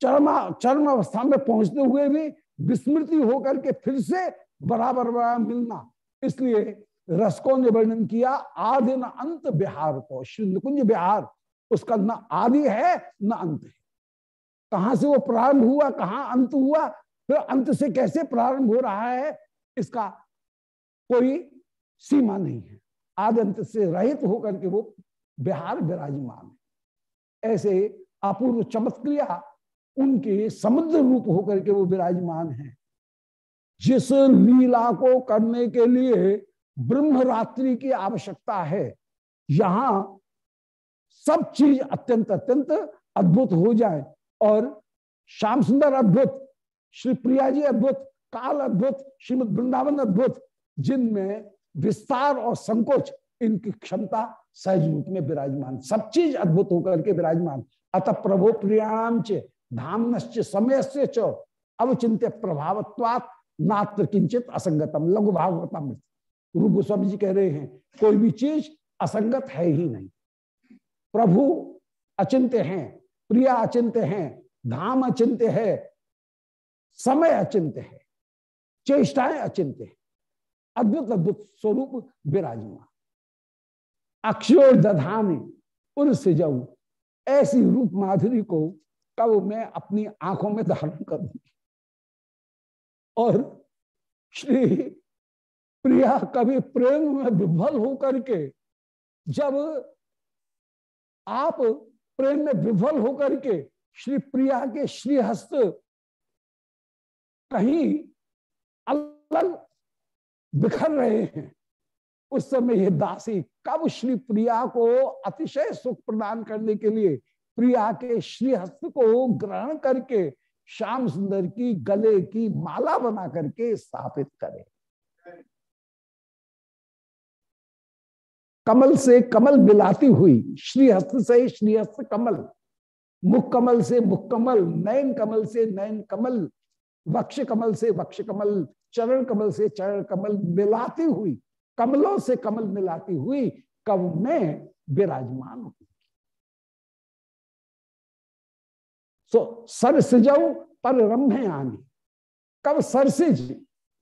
चरमा चरम अवस्था में पहुँचते हुए भी विस्मृति होकर के फिर से बराबर बराबर मिलना। इसलिए रसकों ने वर्णन किया आदि न अंत बिहार को श्री निकुंज बिहार, उसका न आदि है, न अंत है। कहाँ से वो प्रारंभ हुआ, कहाँ अंत हुआ फिर अंत से कैसे प्रारंभ हो रहा है, इसका कोई सीमा नहीं है। आदि अंत से रहित होकर के वो बिहार विराजमान है। ऐसे अपूर्व चमत्क्रिया उनके समुद्र रूप होकर के वो विराजमान है। जिस लीला को करने के लिए ब्रह्म रात्रि की आवश्यकता है, यहाँ सब चीज़ अत्यंत अत्यंत अद्भुत हो जाए। और श्याम सुंदर अद्भुत, श्री प्रिया जी अद्भुत, काल अद्भुत, श्रीमद वृंदावन अद्भुत, जिनमें विस्तार और संकोच, इनकी क्षमता सहज रूप में विराजमान, सब चीज़ अद्भुत होकर के विराजमान। अतः प्रभु प्रियाणाम चे धाम समय से चो अवचिंत प्रभावत्वात, नात्र किंचित असंगतम लघु भागवतम रूप गोस्वामी जी कह रहे हैं, कोई भी चीज़ असंगत है ही नहीं। प्रभु अचिंत्य हैं प्रिया अचिंत्य है, धाम अचिंत्य है, समय अचिंत्य है, चेष्टाएँ अचिंत्य है। अद्भुत अद्भुत स्वरूप विराजमान। अक्षर दधाने उनसे जाऊ ऐसी रूप माधुरी को कब मैं अपनी आँखों में धारण करूँगी? और श्री प्रिया कभी प्रेम में विफल होकर के जब आप प्रेम में विफल होकर के श्री प्रिया के श्रीहस्त कहीं अलग बिखर रहे हैं। उस समय यह दासी कब श्री प्रिया को अतिशय सुख प्रदान करने के लिए प्रिया के श्रीहस्त को ग्रहण करके श्याम सुंदर की गले की माला बना करके स्थापित करे। कमल से कमल मिलाती हुई, श्रीहस्त से श्रीहस्त कमल, मुख कमल से मुख कमल, नयन कमल से नयन कमल, वक्ष कमल से वक्ष कमल, चरण कमल से चरण कमल मिलाती हुई, कमलों से कमल मिलाती हुई कब में विराजमान हुई सो सर सिजाऊ पर रम्भे आनी। कब सर सिज,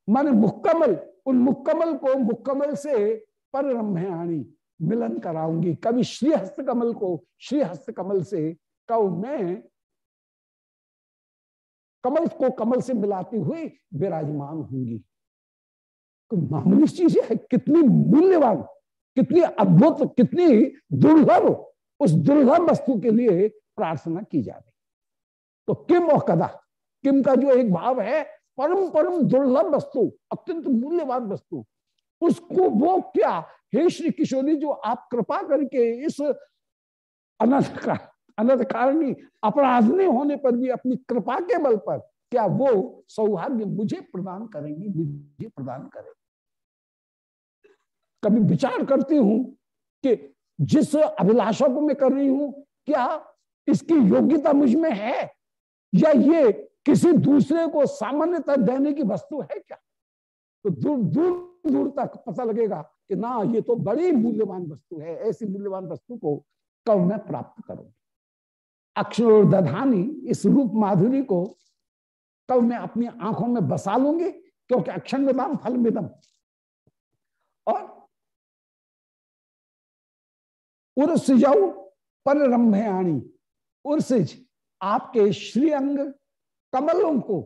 मन मुक्कमल उन मुक्कमल को मुक्कमल से पर रम्भे आनी। मिलन कराऊँगी। कभी श्रीहस्त कमल को, श्रीहस्त कमल से कब मैं कमल को कमल से मिलाती हुई विराजमान होंगी तो मामूली चीज़ है, कितनी मूल्यवान, कितनी अद्भुत, कितनी दुर्लभ, उस दुर्लभ वस्तु के लिए प्रार्थना की जा रही। तो किम और कदा? किम का जो एक भाव है परम परम दुर्लभ वस्तु, अत्यंत मूल्यवान वस्तु, उसको वो क्या हे श्री किशोरी जो आप कृपा करके इस अनर्थ का अनर्थ कारणी होने पर भी अपनी कृपा के बल पर क्या वो सौभाग्य मुझे प्रदान करेंगी, मुझे प्रदान करेंगे? कभी विचार करती हूँ कि जिस अभिलाषा को मैं कर रही हूँ, क्या इसकी योग्यता मुझमें है? या ये किसी दूसरे को सामान्यता देने की वस्तु है क्या? तो दूर दूर दूर तक पता लगेगा कि ना, ये तो बड़ी मूल्यवान वस्तु है, ऐसी मूल्यवान वस्तु को कब मैं प्राप्त करूँगी अक्षर दधानी इस रूप माधुरी को कब मैं अपनी आँखों में बसा लूँगी? क्योंकि अक्षर विदाम फल मिदम और उर्स पर उर्सिज, आपके श्रीअंग कमलों को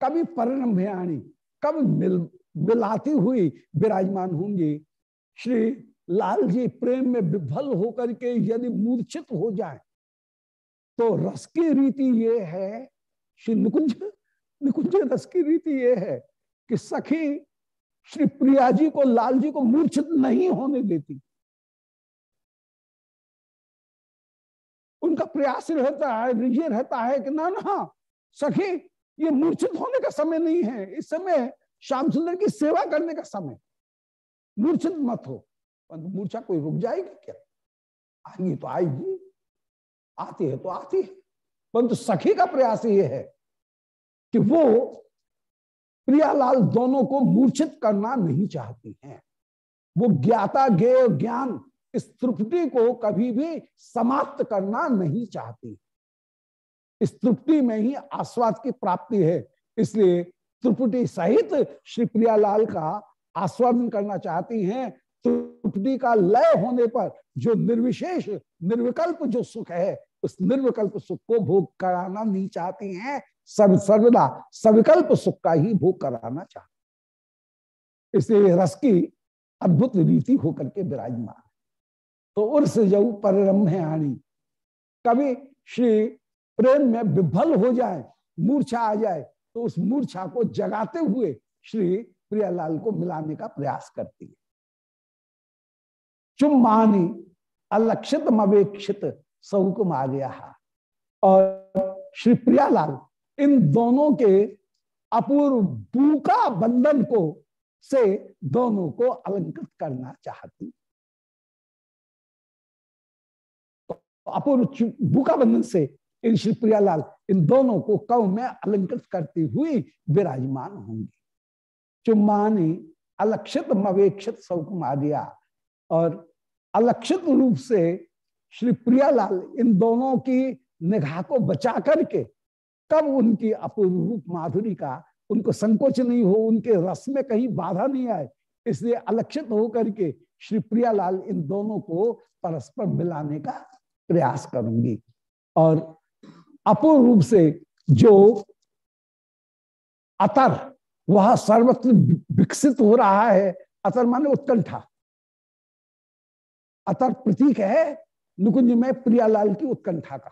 कभी परिरम्भयाणी कब मिल, मिलाती हुई विराजमान होंगी। श्री लाल जी प्रेम में विफल होकर के यदि मूर्छित हो जाए तो रस की रीति ये है, श्री निकुंज निकुंज रस की रीति ये है कि सखी श्री प्रिया जी को, लाल जी को मूर्छित नहीं होने देती। उनका प्रयास रहता है ये रहता है कि ना ना, सखी, ये मूर्छित होने का समय नहीं है। इस समय श्याम सुंदर की सेवा करने का समय। मूर्छित मत हो। परंतु मूर्छा कोई रुक जाएगी क्या? आएगी तो आएगी। आती है तो आती है। परंतु सखी का प्रयास ये है कि वो प्रियालाल दोनों को मूर्छित करना नहीं चाहती हैं। वो ज्ञाता गे ज्ञान इस तृप्ति को कभी भी समाप्त करना नहीं चाहती। इस तृप्ति में ही आस्वाद की प्राप्ति है। इसलिए त्रिपुटी सहित श्री प्रियालाल का आस्वादन करना चाहती हैं, त्रुटि का लय होने पर जो निर्विशेष, निर्विकल्प जो सुख है, उस निर्विकल्प सुख को भोग कराना नहीं चाहती हैं सर्व सर्वदा सविकल्प सुख का ही भोग कराना चाहती इसलिए रस की अद्भुत रीति होकर के विराजमान तो उर्स जऊ परम आनी कभी श्री प्रेम में विभल हो जाए, मूर्छा आ जाए तो उस मूर्छा को जगाते हुए श्री प्रियालाल को मिलाने का प्रयास करती है। चुम्मानी अलक्षित मवेक्षित सौकुमार्या और श्री प्रियालाल इन दोनों के अपूर्व बूका बंधन को से दोनों को अलंकृत करना चाहती। तो अपूर्व बूका बंधन से इन श्री प्रियालाल इन दोनों को कव में अलंकृत करती हुई विराजमान होंगी। चुम्बानी अलक्षित मवेक्षित सौकुमारिया और अलक्षित रूप से श्री प्रियालाल इन दोनों की निगाह को बचा करके कब उनकी अपूर्व रूप माधुरी का उनको संकोच नहीं हो, उनके रस में कहीं बाधा नहीं आए। इसलिए अलक्षित होकर के श्री प्रियालाल इन दोनों को परस्पर मिलाने का प्रयास करूँगी। और अपूर्व रूप से जो अतर वह सर्वत्र विकसित हो रहा है। अतर माने उत्कंठा अतर प्रतीक है नुकुंज में प्रियालाल की उत्कंठा का।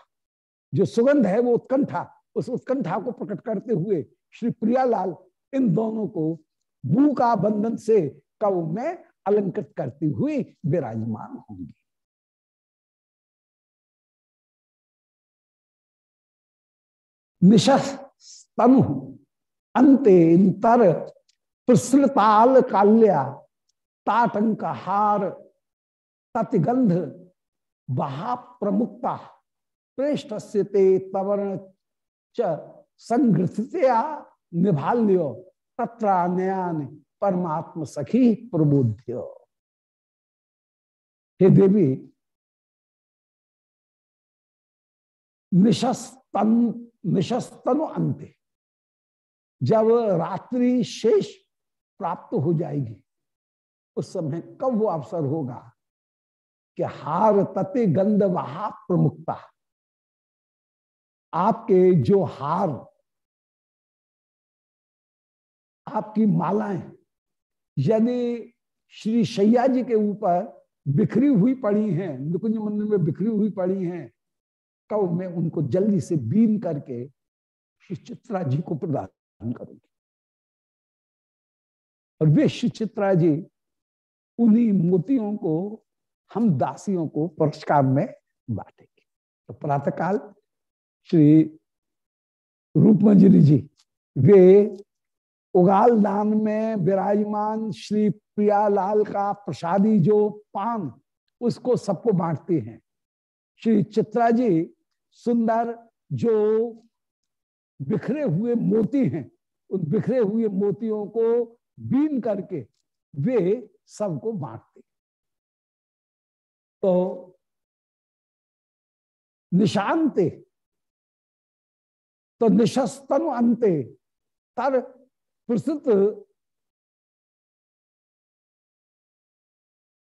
जो सुगंध है वो उत्कंठा। उस उत्कंठा को प्रकट करते हुए श्री प्रियालाल इन दोनों को भू का बंधन से कव में अलंकृत करती हुई विराजमान होंगी। निशस तनु अंते इंतर प्रसृताल काल्या, ताटंक हार, ततिगंध बहा प्रमुक्ता प्रेष्ठ से ते तवर्ण च संग्रथितया निभाल्यो, तत्रान्यान परमात्म सखी प्रबोध्य। हे देवी, निशस्तन, निशस्तनु अंत्य जब रात्रि शेष प्राप्त हो जाएगी, उस समय कब वो अवसर होगा? कि हार तते गंध वहा प्रमुखता। आपके जो हार, आपकी मालाएँ यदि श्री शैया जी के ऊपर बिखरी हुई पड़ी हैं, निकुंज मंदिर में बिखरी हुई पड़ी हैं कब मैं उनको जल्दी से बीन करके श्री चित्रा जी को प्रदान करूँगी। और वे चित्रा जी, उन्हीं मोतियों को, हम दासियों को पुरस्कार में बांटेंगे। तो प्रातः काल श्री रूपमंजरी जी, वे उगाल दान में विराजमान श्री प्रियालाल का प्रसादी जो पान, उसको सबको बांटते हैं। श्री चित्रा जी, सुंदर जो बिखरे हुए मोती हैं उन बिखरे हुए मोतियों को बीन करके वे सबको बांटते। तो निशांते तो निशस्तनु अंते, तर प्रसिद्ध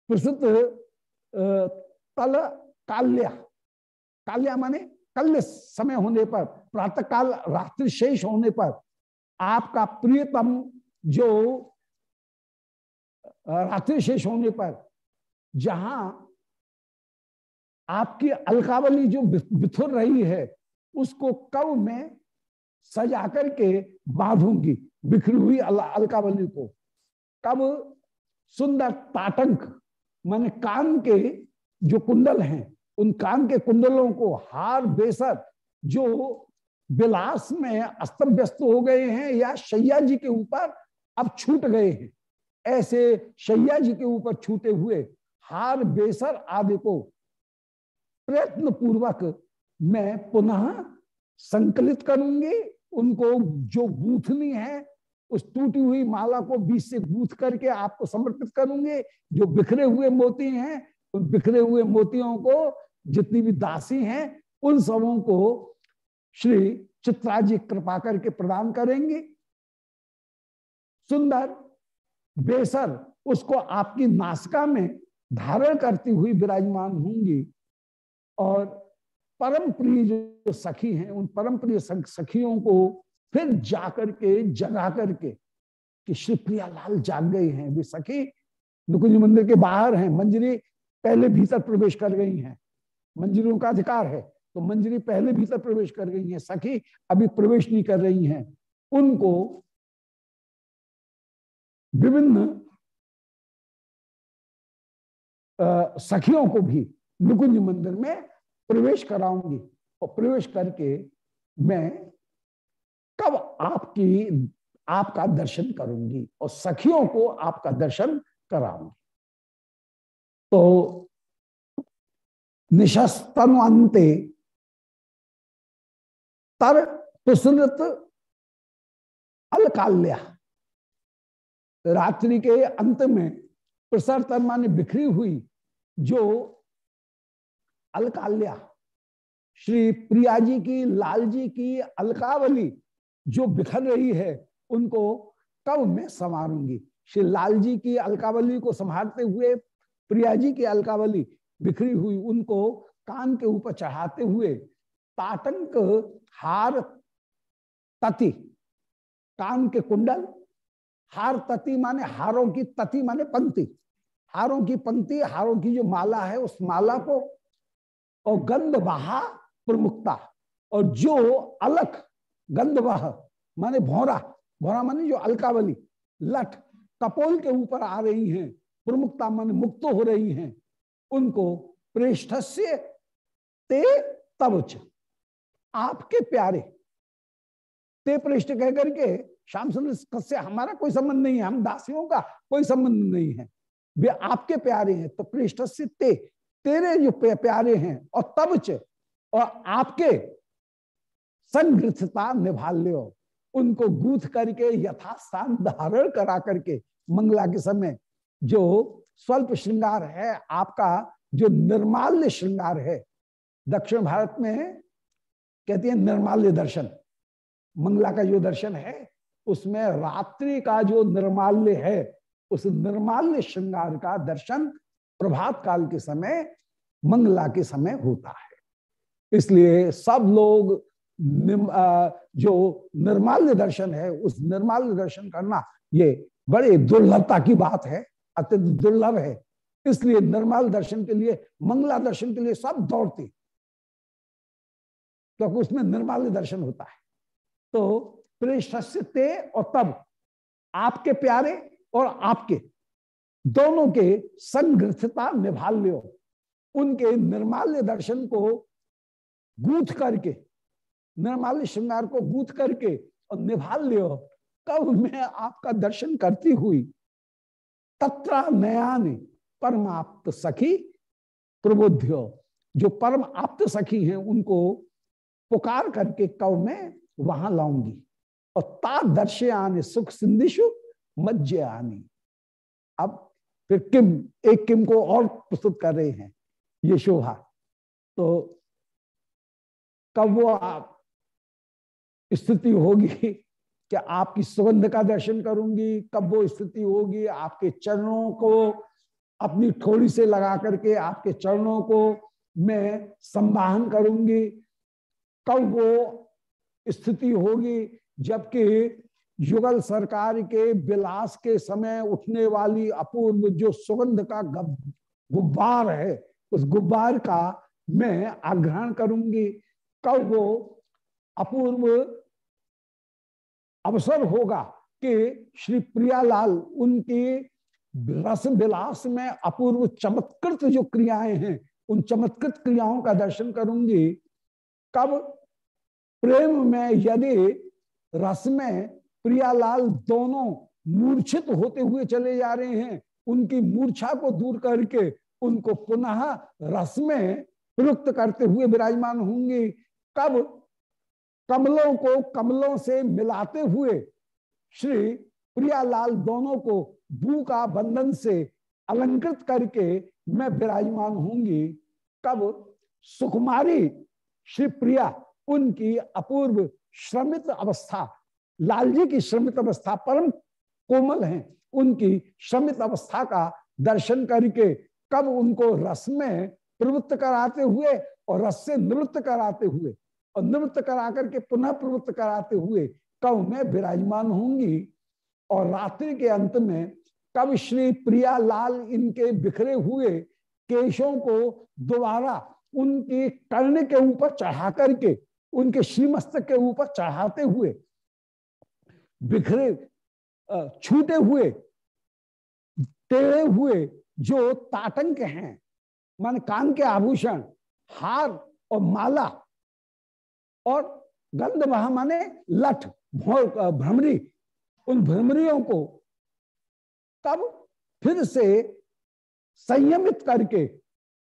प्रसिद्ध तल काल्या काल्या माने कल समय होने पर प्रातः काल रात्रि शेष होने पर आपका प्रियतम जो रात्रि शेष होने पर, जहाँ आपकी अलकावली जो बिथुर रही है, उसको कव में सजा करके बांधूँगी, बिखरी हुई अलकावली को। कब सुंदर ताटंक, माने कान के जो कुंडल हैं, उन कान के कुंडलों को हार बेसर, जो विलास में अस्तम व्यस्त हो गए हैं या शैया जी के ऊपर अब छूट गए हैं। ऐसे शैया जी के ऊपर छूटे हुए हार बेसर आदि को प्रयत्न पूर्वक मैं पुनः संकलित करूँगी। उनको जो गूंथनी है, उस टूटी हुई माला को बीच से गूंथ करके आपको समर्पित करूँगे। जो बिखरे हुए मोती हैं, उन बिखरे हुए मोतियों को जितनी भी दासी हैं, उन सबों को श्री चित्रा जी कृपा करके प्रदान करेंगे। सुंदर, बेसर, उसको आपकी नासिका में धारण करती हुई विराजमान होंगी। और परम प्रिय जो सखी हैं, उन परम प्रिय सखियों को फिर जाकर के, जगा करके कि श्री प्रिया लाल जाग गए हैं। वे सखी नुकुंज मंदिर के बाहर हैं। मंजरी पहले भीतर प्रवेश कर गई हैं। मंजरियों का अधिकार है। तो मंजरी पहले भीतर प्रवेश कर गई है, सखी अभी प्रवेश नहीं कर रही हैं। उनको विभिन्न सखियों को भी नुकुंज मंदिर में प्रवेश कराऊँगी। और प्रवेश करके मैं कब आपकी, आपका दर्शन करूँगी और सखियों को आपका दर्शन कराऊँगी। तो निशस्तनुअंते तर प्रसन्नत अलकाल्या रात्रि के अंत में प्रसर तन ने बिखरी हुई जो अलकाल्या श्री प्रिया जी की, लाल जी की अलकावली जो बिखर रही है, उनको कब मैं संवारूँगी? श्री लाल जी की अलकावली को संभालते हुए, प्रिया जी की अलकावली बिखरी हुई, उनको कान के ऊपर चढ़ाते हुए ताटंक हार तति, कान के कुंडल, हार तति माने हारों की तति माने पंक्ति। हारों की पंक्ति, हारों की जो माला है, उस माला को और गंध बहा प्रमुखता, और जो अलख गंध बह माने भौरा भौरा माने जो अलकावली, लठ, कपोल के ऊपर आ रही हैं, प्रमुखता माने मुक्त हो रही हैं, उनको प्रेष्ठ से ते तबच आपके प्यारे। ते पृष्ठ कह करके श्याम सुंदर से हमारा कोई संबंध नहीं है, हम दासियों का कोई संबंध नहीं है। वे आपके प्यारे हैं तो पृष्ठ से ते, तेरे जो प्यारे हैं, और तबच और आपके संग्रथता निभा लो उनको गूथ करके, यथास्थान धारण करा करके, मंगला के समय जो स्वल्प श्रृंगार है, आपका जो निर्माल्य श्रृंगार है, दक्षिण भारत में कहती है, निर्माल्य दर्शन। मंगला का जो दर्शन है, उसमें रात्रि का जो निर्माल्य है, उस निर्माल्य श्रृंगार का दर्शन प्रभात काल के समय, मंगला के समय होता है। इसलिए सब लोग जो निर्माल्य दर्शन है, उस निर्माल्य दर्शन करना, ये बड़े दुर्लभता की बात है, अत्यंत दुर्लभ है। इसलिए निर्माल दर्शन के लिए, मंगला दर्शन के लिए सब दौड़ते। तो उसमें निर्माल्य दर्शन होता है। तो प्रेष्ठते और तब, आपके प्यारे और आपके, दोनों के संग्रथता निभा लियो उनके निर्माल्य दर्शन को गूथ करके, निर्माल्य श्रृंगार को गूथ करके और निभा लियो कब मैं आपका दर्शन करती हुई, तत्रा नयान परमाप्त सखी प्रबुद्ध जो परम आप्त सखी हैं, उनको पुकार करके कव में वहाँ लाऊँगी। और ता दर्शे आने सुख सिंधिशु, मज्जे आनी। अब फिर किम, एक किम को और प्रस्तुत कर रहे हैं ये शोभा तो कब वो आप स्थिति होगी कि आपकी सुगंध का दर्शन करूँगी, कब वो स्थिति होगी, आपके चरणों को अपनी ठोड़ी से लगा करके आपके चरणों को मैं संवाहन करूँगी कब वो स्थिति होगी जबकि युगल सरकार के विलास के समय उठने वाली अपूर्व जो सुगंध का गुब्बार है, उस गुब्बार का मैं आग्रहण करूँगी। कब वो अपूर्व अवसर होगा कि श्री प्रियालाल उनकी रस विलास में अपूर्व चमत्कृत जो क्रियाएँ हैं, उन चमत्कृत क्रियाओं का दर्शन करूँगी कब? प्रेम में यदि, रस में प्रियालाल दोनों मूर्छित होते हुए चले जा रहे हैं, उनकी मूर्छा को दूर करके उनको पुनः रस में प्रयुक्त करते हुए विराजमान होंगे। कब? कमलों को कमलों से मिलाते हुए श्री प्रियालाल दोनों को भू का बंधन से अलंकृत करके मैं विराजमान होंगी। कब? सुकुमारी श्री प्रिया उनकी अपूर्व श्रमित अवस्था लाल जी की श्रमित अवस्था परम कोमल है। उनकी श्रमित अवस्था का दर्शन करके कब उनको रस में प्रवृत्त कराते हुए और रस से निवृत्त कराते हुए और निवृत्त करा करके पुनः प्रवृत्त कराते हुए कब मैं विराजमान होंगी? और रात्रि के अंत में कब श्री प्रिया लाल इनके बिखरे हुए केशों को दोबारा उनके कर्ण के ऊपर चढ़ा करके, उनके श्रीमस्तक के ऊपर चढ़ाते हुए, बिखरे छूटे हुए, टेढ़े हुए जो ताटंक हैं, मान कान के आभूषण, हार और माला और गंध बहा माने लठ भ्रमरी, उन भ्रमरियों को तब फिर से संयमित करके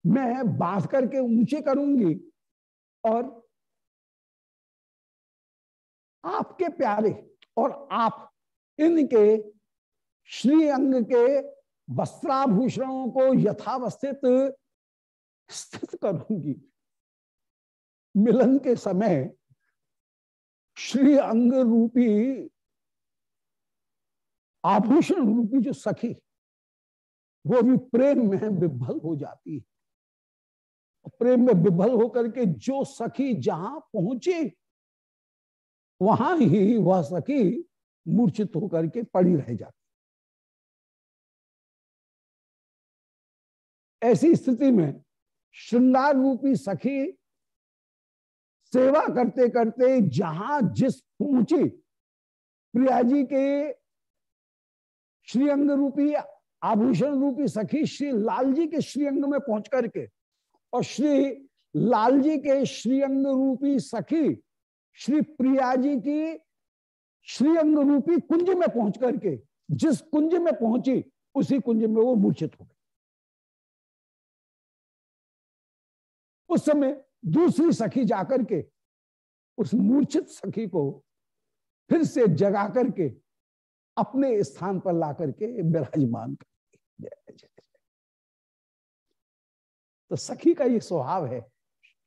मैं बाँध करके ऊँचे करूँगी और आपके प्यारे और आप इनके श्री अंग के वस्त्राभूषणों को यथावस्थित स्थित करूँगी। मिलन के समय श्री अंग रूपी, आभूषण रूपी जो सखी, वो भी प्रेम में विभल हो जाती है। प्रेम में विभल होकर के जो सखी जहाँ पहुँची, वहाँ ही वह सखी मूर्छित होकर के पड़ी रह जाती। ऐसी स्थिति में श्रृंगार रूपी सखी सेवा करते करते जहाँ जिस पहुँची प्रिया जी के श्रीअंग रूपी, आभूषण रूपी सखी श्री लाल जी के श्रीअंग में पहुँच करके और श्री लाल जी के श्रीअंग रूपी सखी श्री प्रिया जी की श्रीअंग रूपी कुंज में पहुँच करके, जिस कुंज में पहुँची, उसी कुंज में वो मूर्छित हो गई। उस समय दूसरी सखी जाकर के, उस मूर्छित सखी को फिर से जगा करके, अपने स्थान पर ला करके विराजमान कर तो सखी का ये स्वभाव है,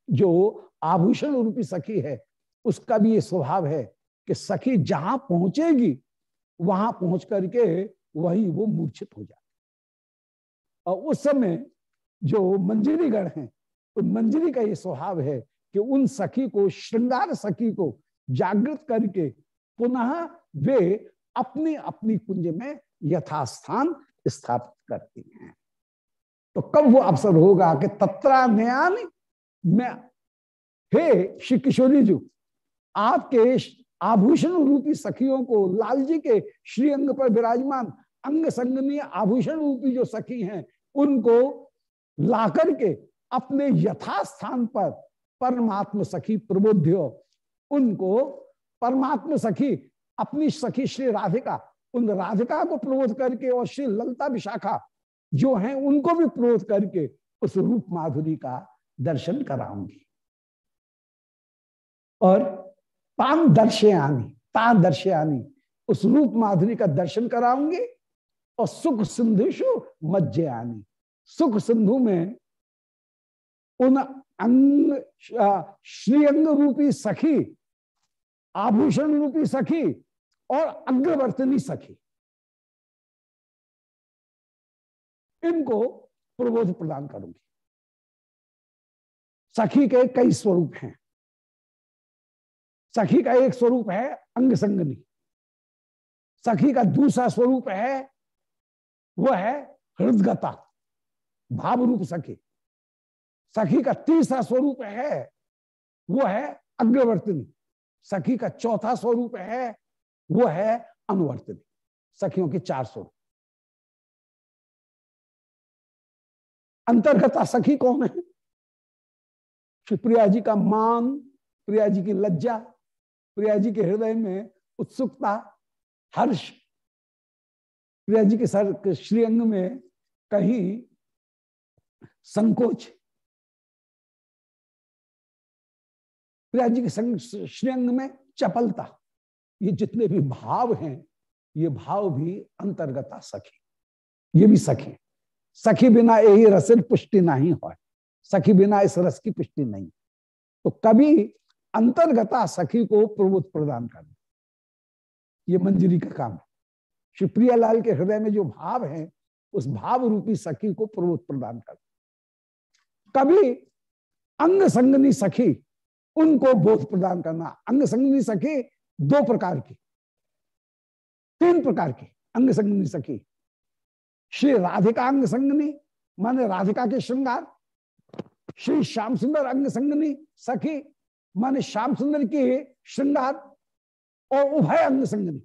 जो आभूषण रूपी सखी है, उसका भी ये स्वभाव है कि सखी जहाँ पहुंचेगी, वहाँ पहुँच करके वही वो मूर्छित हो जाए और उस समय जो मंजरी गण है तो मंजरी का ये स्वभाव है कि उन सखी को, श्रृंगार सखी को जागृत करके पुनः वे अपनी अपनी कुंज में यथास्थान स्थापित करती हैं। तो कब वो अवसर होगा कि तत्रा न्यान में, हे श्री किशोरी जी, आपके आभूषण रूपी सखियों को, लाल जी के श्री अंग पर विराजमान अंग संगनीय आभूषण रूपी जो सखी हैं, उनको ला करके अपने यथास्थान पर परमात्म सखी प्रबोध्य उनको परमात्म सखी, अपनी सखी श्री राधिका, उन राधिका को प्रबोध करके और श्री ललता विशाखा जो हैं उनको भी प्रबोध करके उस रूप माधुरी का दर्शन कराऊँगी। और पान दर्शे आनी तान दर्शे आनी उस रूप माधुरी का दर्शन कराऊँगी और सुख सिंधुषु मज्जे आनी सुख सिंधु में उन अंग श्रीअंग रूपी सखी, आभूषण रूपी सखी और अग्रवर्तनी सखी। इनको प्रबोध प्रदान करूँगी। सखी के कई स्वरूप हैं। सखी का एक स्वरूप है अंग संगनी सखी का दूसरा स्वरूप है वह है हृदगता भाव रूप सखी। सखी का तीसरा स्वरूप है, वो है अग्रवर्तनी। सखी का चौथा स्वरूप है, वो है अनुवर्तनी। सखियों के चार स्वरूप। अंतर्गता सखी कौन है? प्रिया जी का मान, प्रिया जी की लज्जा, प्रिया जी के हृदय में उत्सुकता, हर्ष। प्रिया जी के सर श्रीअंग में कहीं संकोच। प्रिया जी के श्रेंग में चपलता। ये जितने भी भाव हैं, ये भाव भी अंतर्गता सखी। ये भी सखी। सखी बिना यही रसिन पुष्टि नहीं हो सखी बिना इस रस की पुष्टि नहीं। तो कभी अंतर्गता सखी को प्रबोध प्रदान करना, ये मंजरी का काम श्री प्रियालाल के हृदय में जो भाव है, उस भाव रूपी सखी को प्रबोध प्रदान कर कभी अंग संगनी सखी, उनको बोध प्रदान करना। अंग संगनी सखी दो प्रकार की, तीन प्रकार की अंग संगनी सखी। श्री राधिका अंग संगनी माने राधिका के श्रृंगार। श्री श्याम सुंदर अंग संगनी सखी, माने श्याम सुंदर की श्रृंगार। और उभय अंग संगनी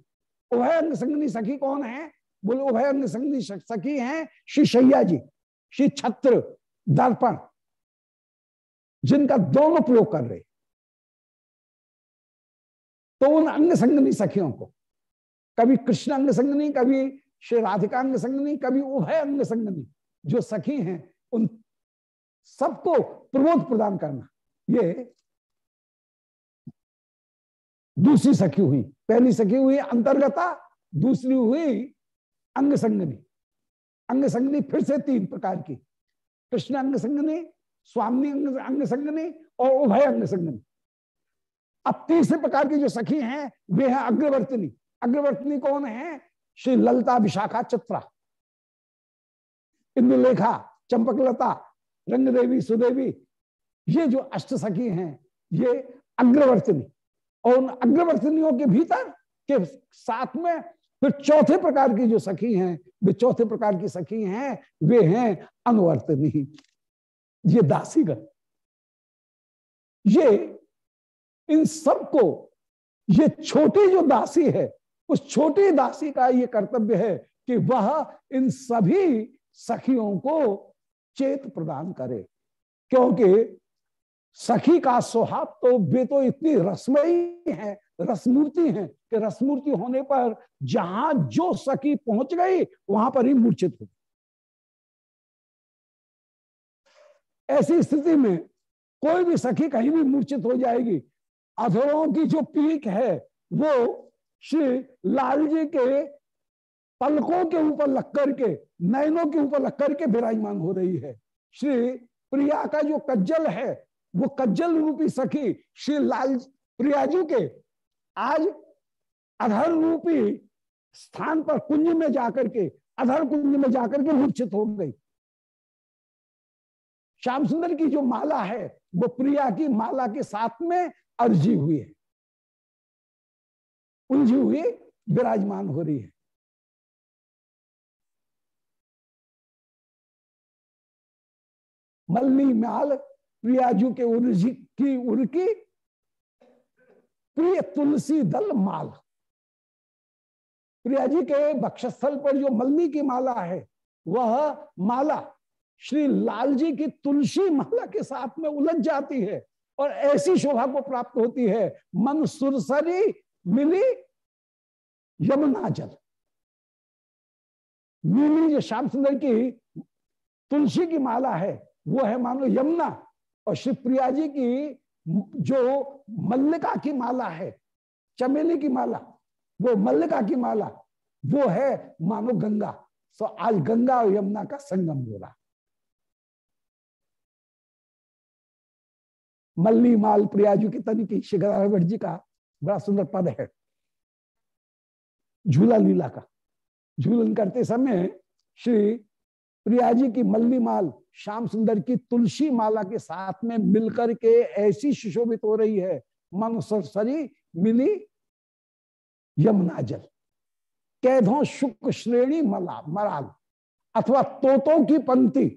उभय अंग संगनी सखी कौन है? बोले, उभय अंग संगनी सखी हैं श्री शैया जी, श्री छत्र दर्पण, जिनका दोनों प्रयोग कर रहे तो उन अंग संगनी सखियों को, कभी कृष्ण अंग संगनी कभी श्री राधिका अंग संगनी कभी उभय अंग संगनी जो सखी हैं, उन सबको प्रबोध प्रदान करना। ये दूसरी सखी हुई, पहली सखी हुई अंतर्गता, दूसरी हुई अंग संगनी अंग संगनी फिर से तीन प्रकार की, कृष्ण अंग संगनी स्वामी अंग अंग संगनी और उभय अंग संगनी अब तीसरे प्रकार की जो सखी हैं, वे हैं अग्रवर्तनी। अग्रवर्तनी कौन है? श्री ललता विशाखा चित्रा। इंदुलेखा, चंपकलता रंग देवी सुदेवी, ये जो अष्ट सखी हैं, ये अग्रवर्तनी। और उन अग्रवर्तनियों के भीतर के साथ में फिर चौथे प्रकार की जो सखी हैं, वे चौथे प्रकार की सखी हैं, वे हैं अनुवर्तनी। ये दासीगण। ये इन सबको, ये छोटी जो दासी है उस छोटी दासी का ये कर्तव्य है कि वह इन सभी सखियों को चेत प्रदान करे। क्योंकि सखी का स्वभाव तो वे तो इतनी रसमयी है, रसमूर्ति है कि रसमूर्ति होने पर जहाँ जो सखी पहुँच गई, वहाँ पर ही मूर्छित हो ऐसी स्थिति में कोई भी सखी कहीं भी मूर्छित हो जाएगी। अधरों की जो पीक है, वो श्री लाल जी के पलकों के ऊपर लग करके, नयनों के ऊपर लग करके विराजमान हो रही है। श्री प्रिया का जो कज्जल है, वो कज्जल रूपी सखी श्री लाल प्रियाजू के आज अधर रूपी स्थान पर कुंज में जाकर के, अधर कुंज में जाकर के मूर्छित हो गई। श्याम सुंदर की जो माला है, वो प्रिया की माला के साथ में अर्जी हुई है। उलझी हुई विराजमान हो रही है। मल्ली माल प्रियाजू के उर्जी की उर्की प्रिय तुलसी दल माल। प्रिया जी के बक्षस्थल पर जो मल्ली की माला है, वह माला श्री लाल जी की तुलसी माला के साथ में उलझ जाती है और ऐसी शोभा को प्राप्त होती है। मन सुरसरी मिली यमुना जल। मिली जो श्याम सुंदर की तुलसी की माला है, वो है मान लो यमुना। और शिवप्रिया जी की जो मल्लिका की माला है, चमेली की माला, वो मल्लिका की माला, वो है मानो गंगा। सो आज गंगा और यमुना का संगम हो रहा। मल्ली माल प्रियाजू की तन की शिखर जी का बड़ा सुंदर पद है। झूला लीला का। झूलन करते समय श्री प्रिया जी की मल्ली माल, श्याम सुंदर की तुलसी माला के साथ में मिलकर के ऐसी सुशोभित हो रही है। मन सरसरी मिली यमुना जल। कैधों शुक्र श्रेणी मला, मराल अथवा तोतों की पंक्ति।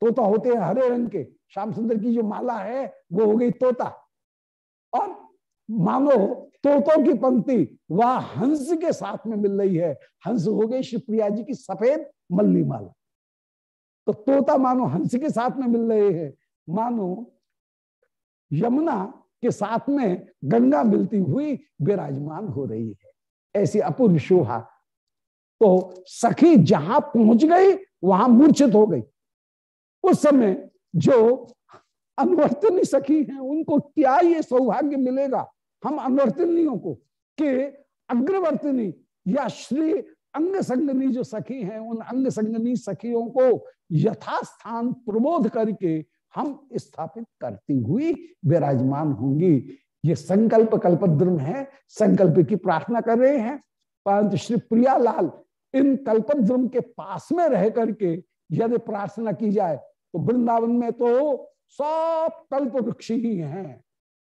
तोता होते हैं हरे रंग के। श्याम सुंदर की जो माला है, वो हो गई तोता। और मानो तोतों की पंक्ति, वह हंस के साथ में मिल रही है। हंस हो गई शिवप्रिया जी की सफ़ेद मल्ली माला। तो तोता मानो हंस के साथ में मिल रहे हैं। मानो यमुना के साथ में गंगा मिलती हुई विराजमान हो रही है। ऐसी अपूर्व शोभा। तो सखी जहाँ पहुँच गई, वहाँ मूर्छित हो गई। उस समय जो अनुवर्तनी सखी हैं, उनको क्या ये सौभाग्य मिलेगा? हम अनुवर्तनियों को, कि अग्रवर्तनी या श्री अंग संगनी जो सखी हैं, उन अंग संगनी सखियों को यथास्थान प्रबोध करके हम स्थापित करती हुई विराजमान होंगी। ये संकल्प कल्पद्रुम है, संकल्प की प्रार्थना कर रहे हैं। परंतु श्री प्रियालाल इन कल्पद्रुम के पास में रह करके यदि प्रार्थना की जाए तो वृंदावन में तो सब कल्प वृक्ष ही हैं।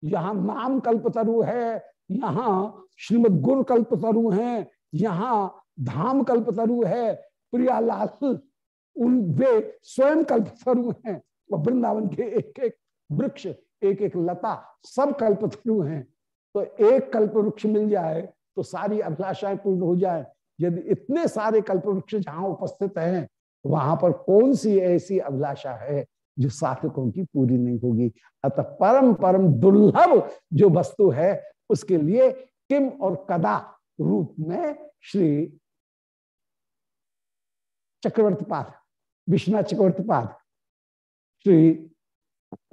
यहाँ नाम कल्पतरु है, यहाँ श्रीमद गुरु कल्पतरु है, यहाँ धाम कल्पतरु है, प्रियालाल, उन वे स्वयं कल्पतरु हैं। और वृंदावन के एक एक वृक्ष, एक एक लता सब कल्पतरु हैं। तो एक कल्प वृक्ष मिल जाए तो सारी अभिलाषाएँ पूर्ण हो जाए। यदि इतने सारे कल्प वृक्ष जहाँ उपस्थित हैं, वहाँ पर कौन सी ऐसी अभिलाषा है जो साधकों की पूरी नहीं होगी। अतः परम परम दुर्लभ जो वस्तु है, उसके लिए किम और कदा रूप में श्री चक्रवर्ती पाद विश्वनाथ चक्रवर्ती पाद श्री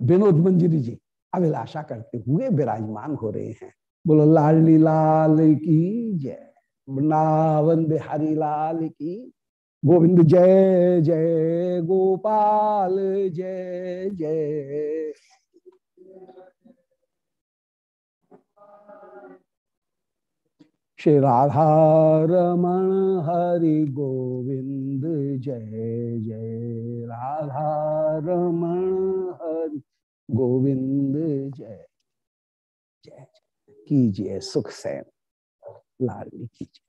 विनोद मंजरी जी अभिलाषा करते हुए विराजमान हो रहे हैं। बोलो, लाली लाल की जय। वृंदावन बिहारी लाल की गोविंद जय जय गोपाल, जय जय। श्री राधा रमण हरि गोविंद जय जय। राधा रमण हरि गोविंद जय। जय कीजिए सुख सैन। लाली कीजिए।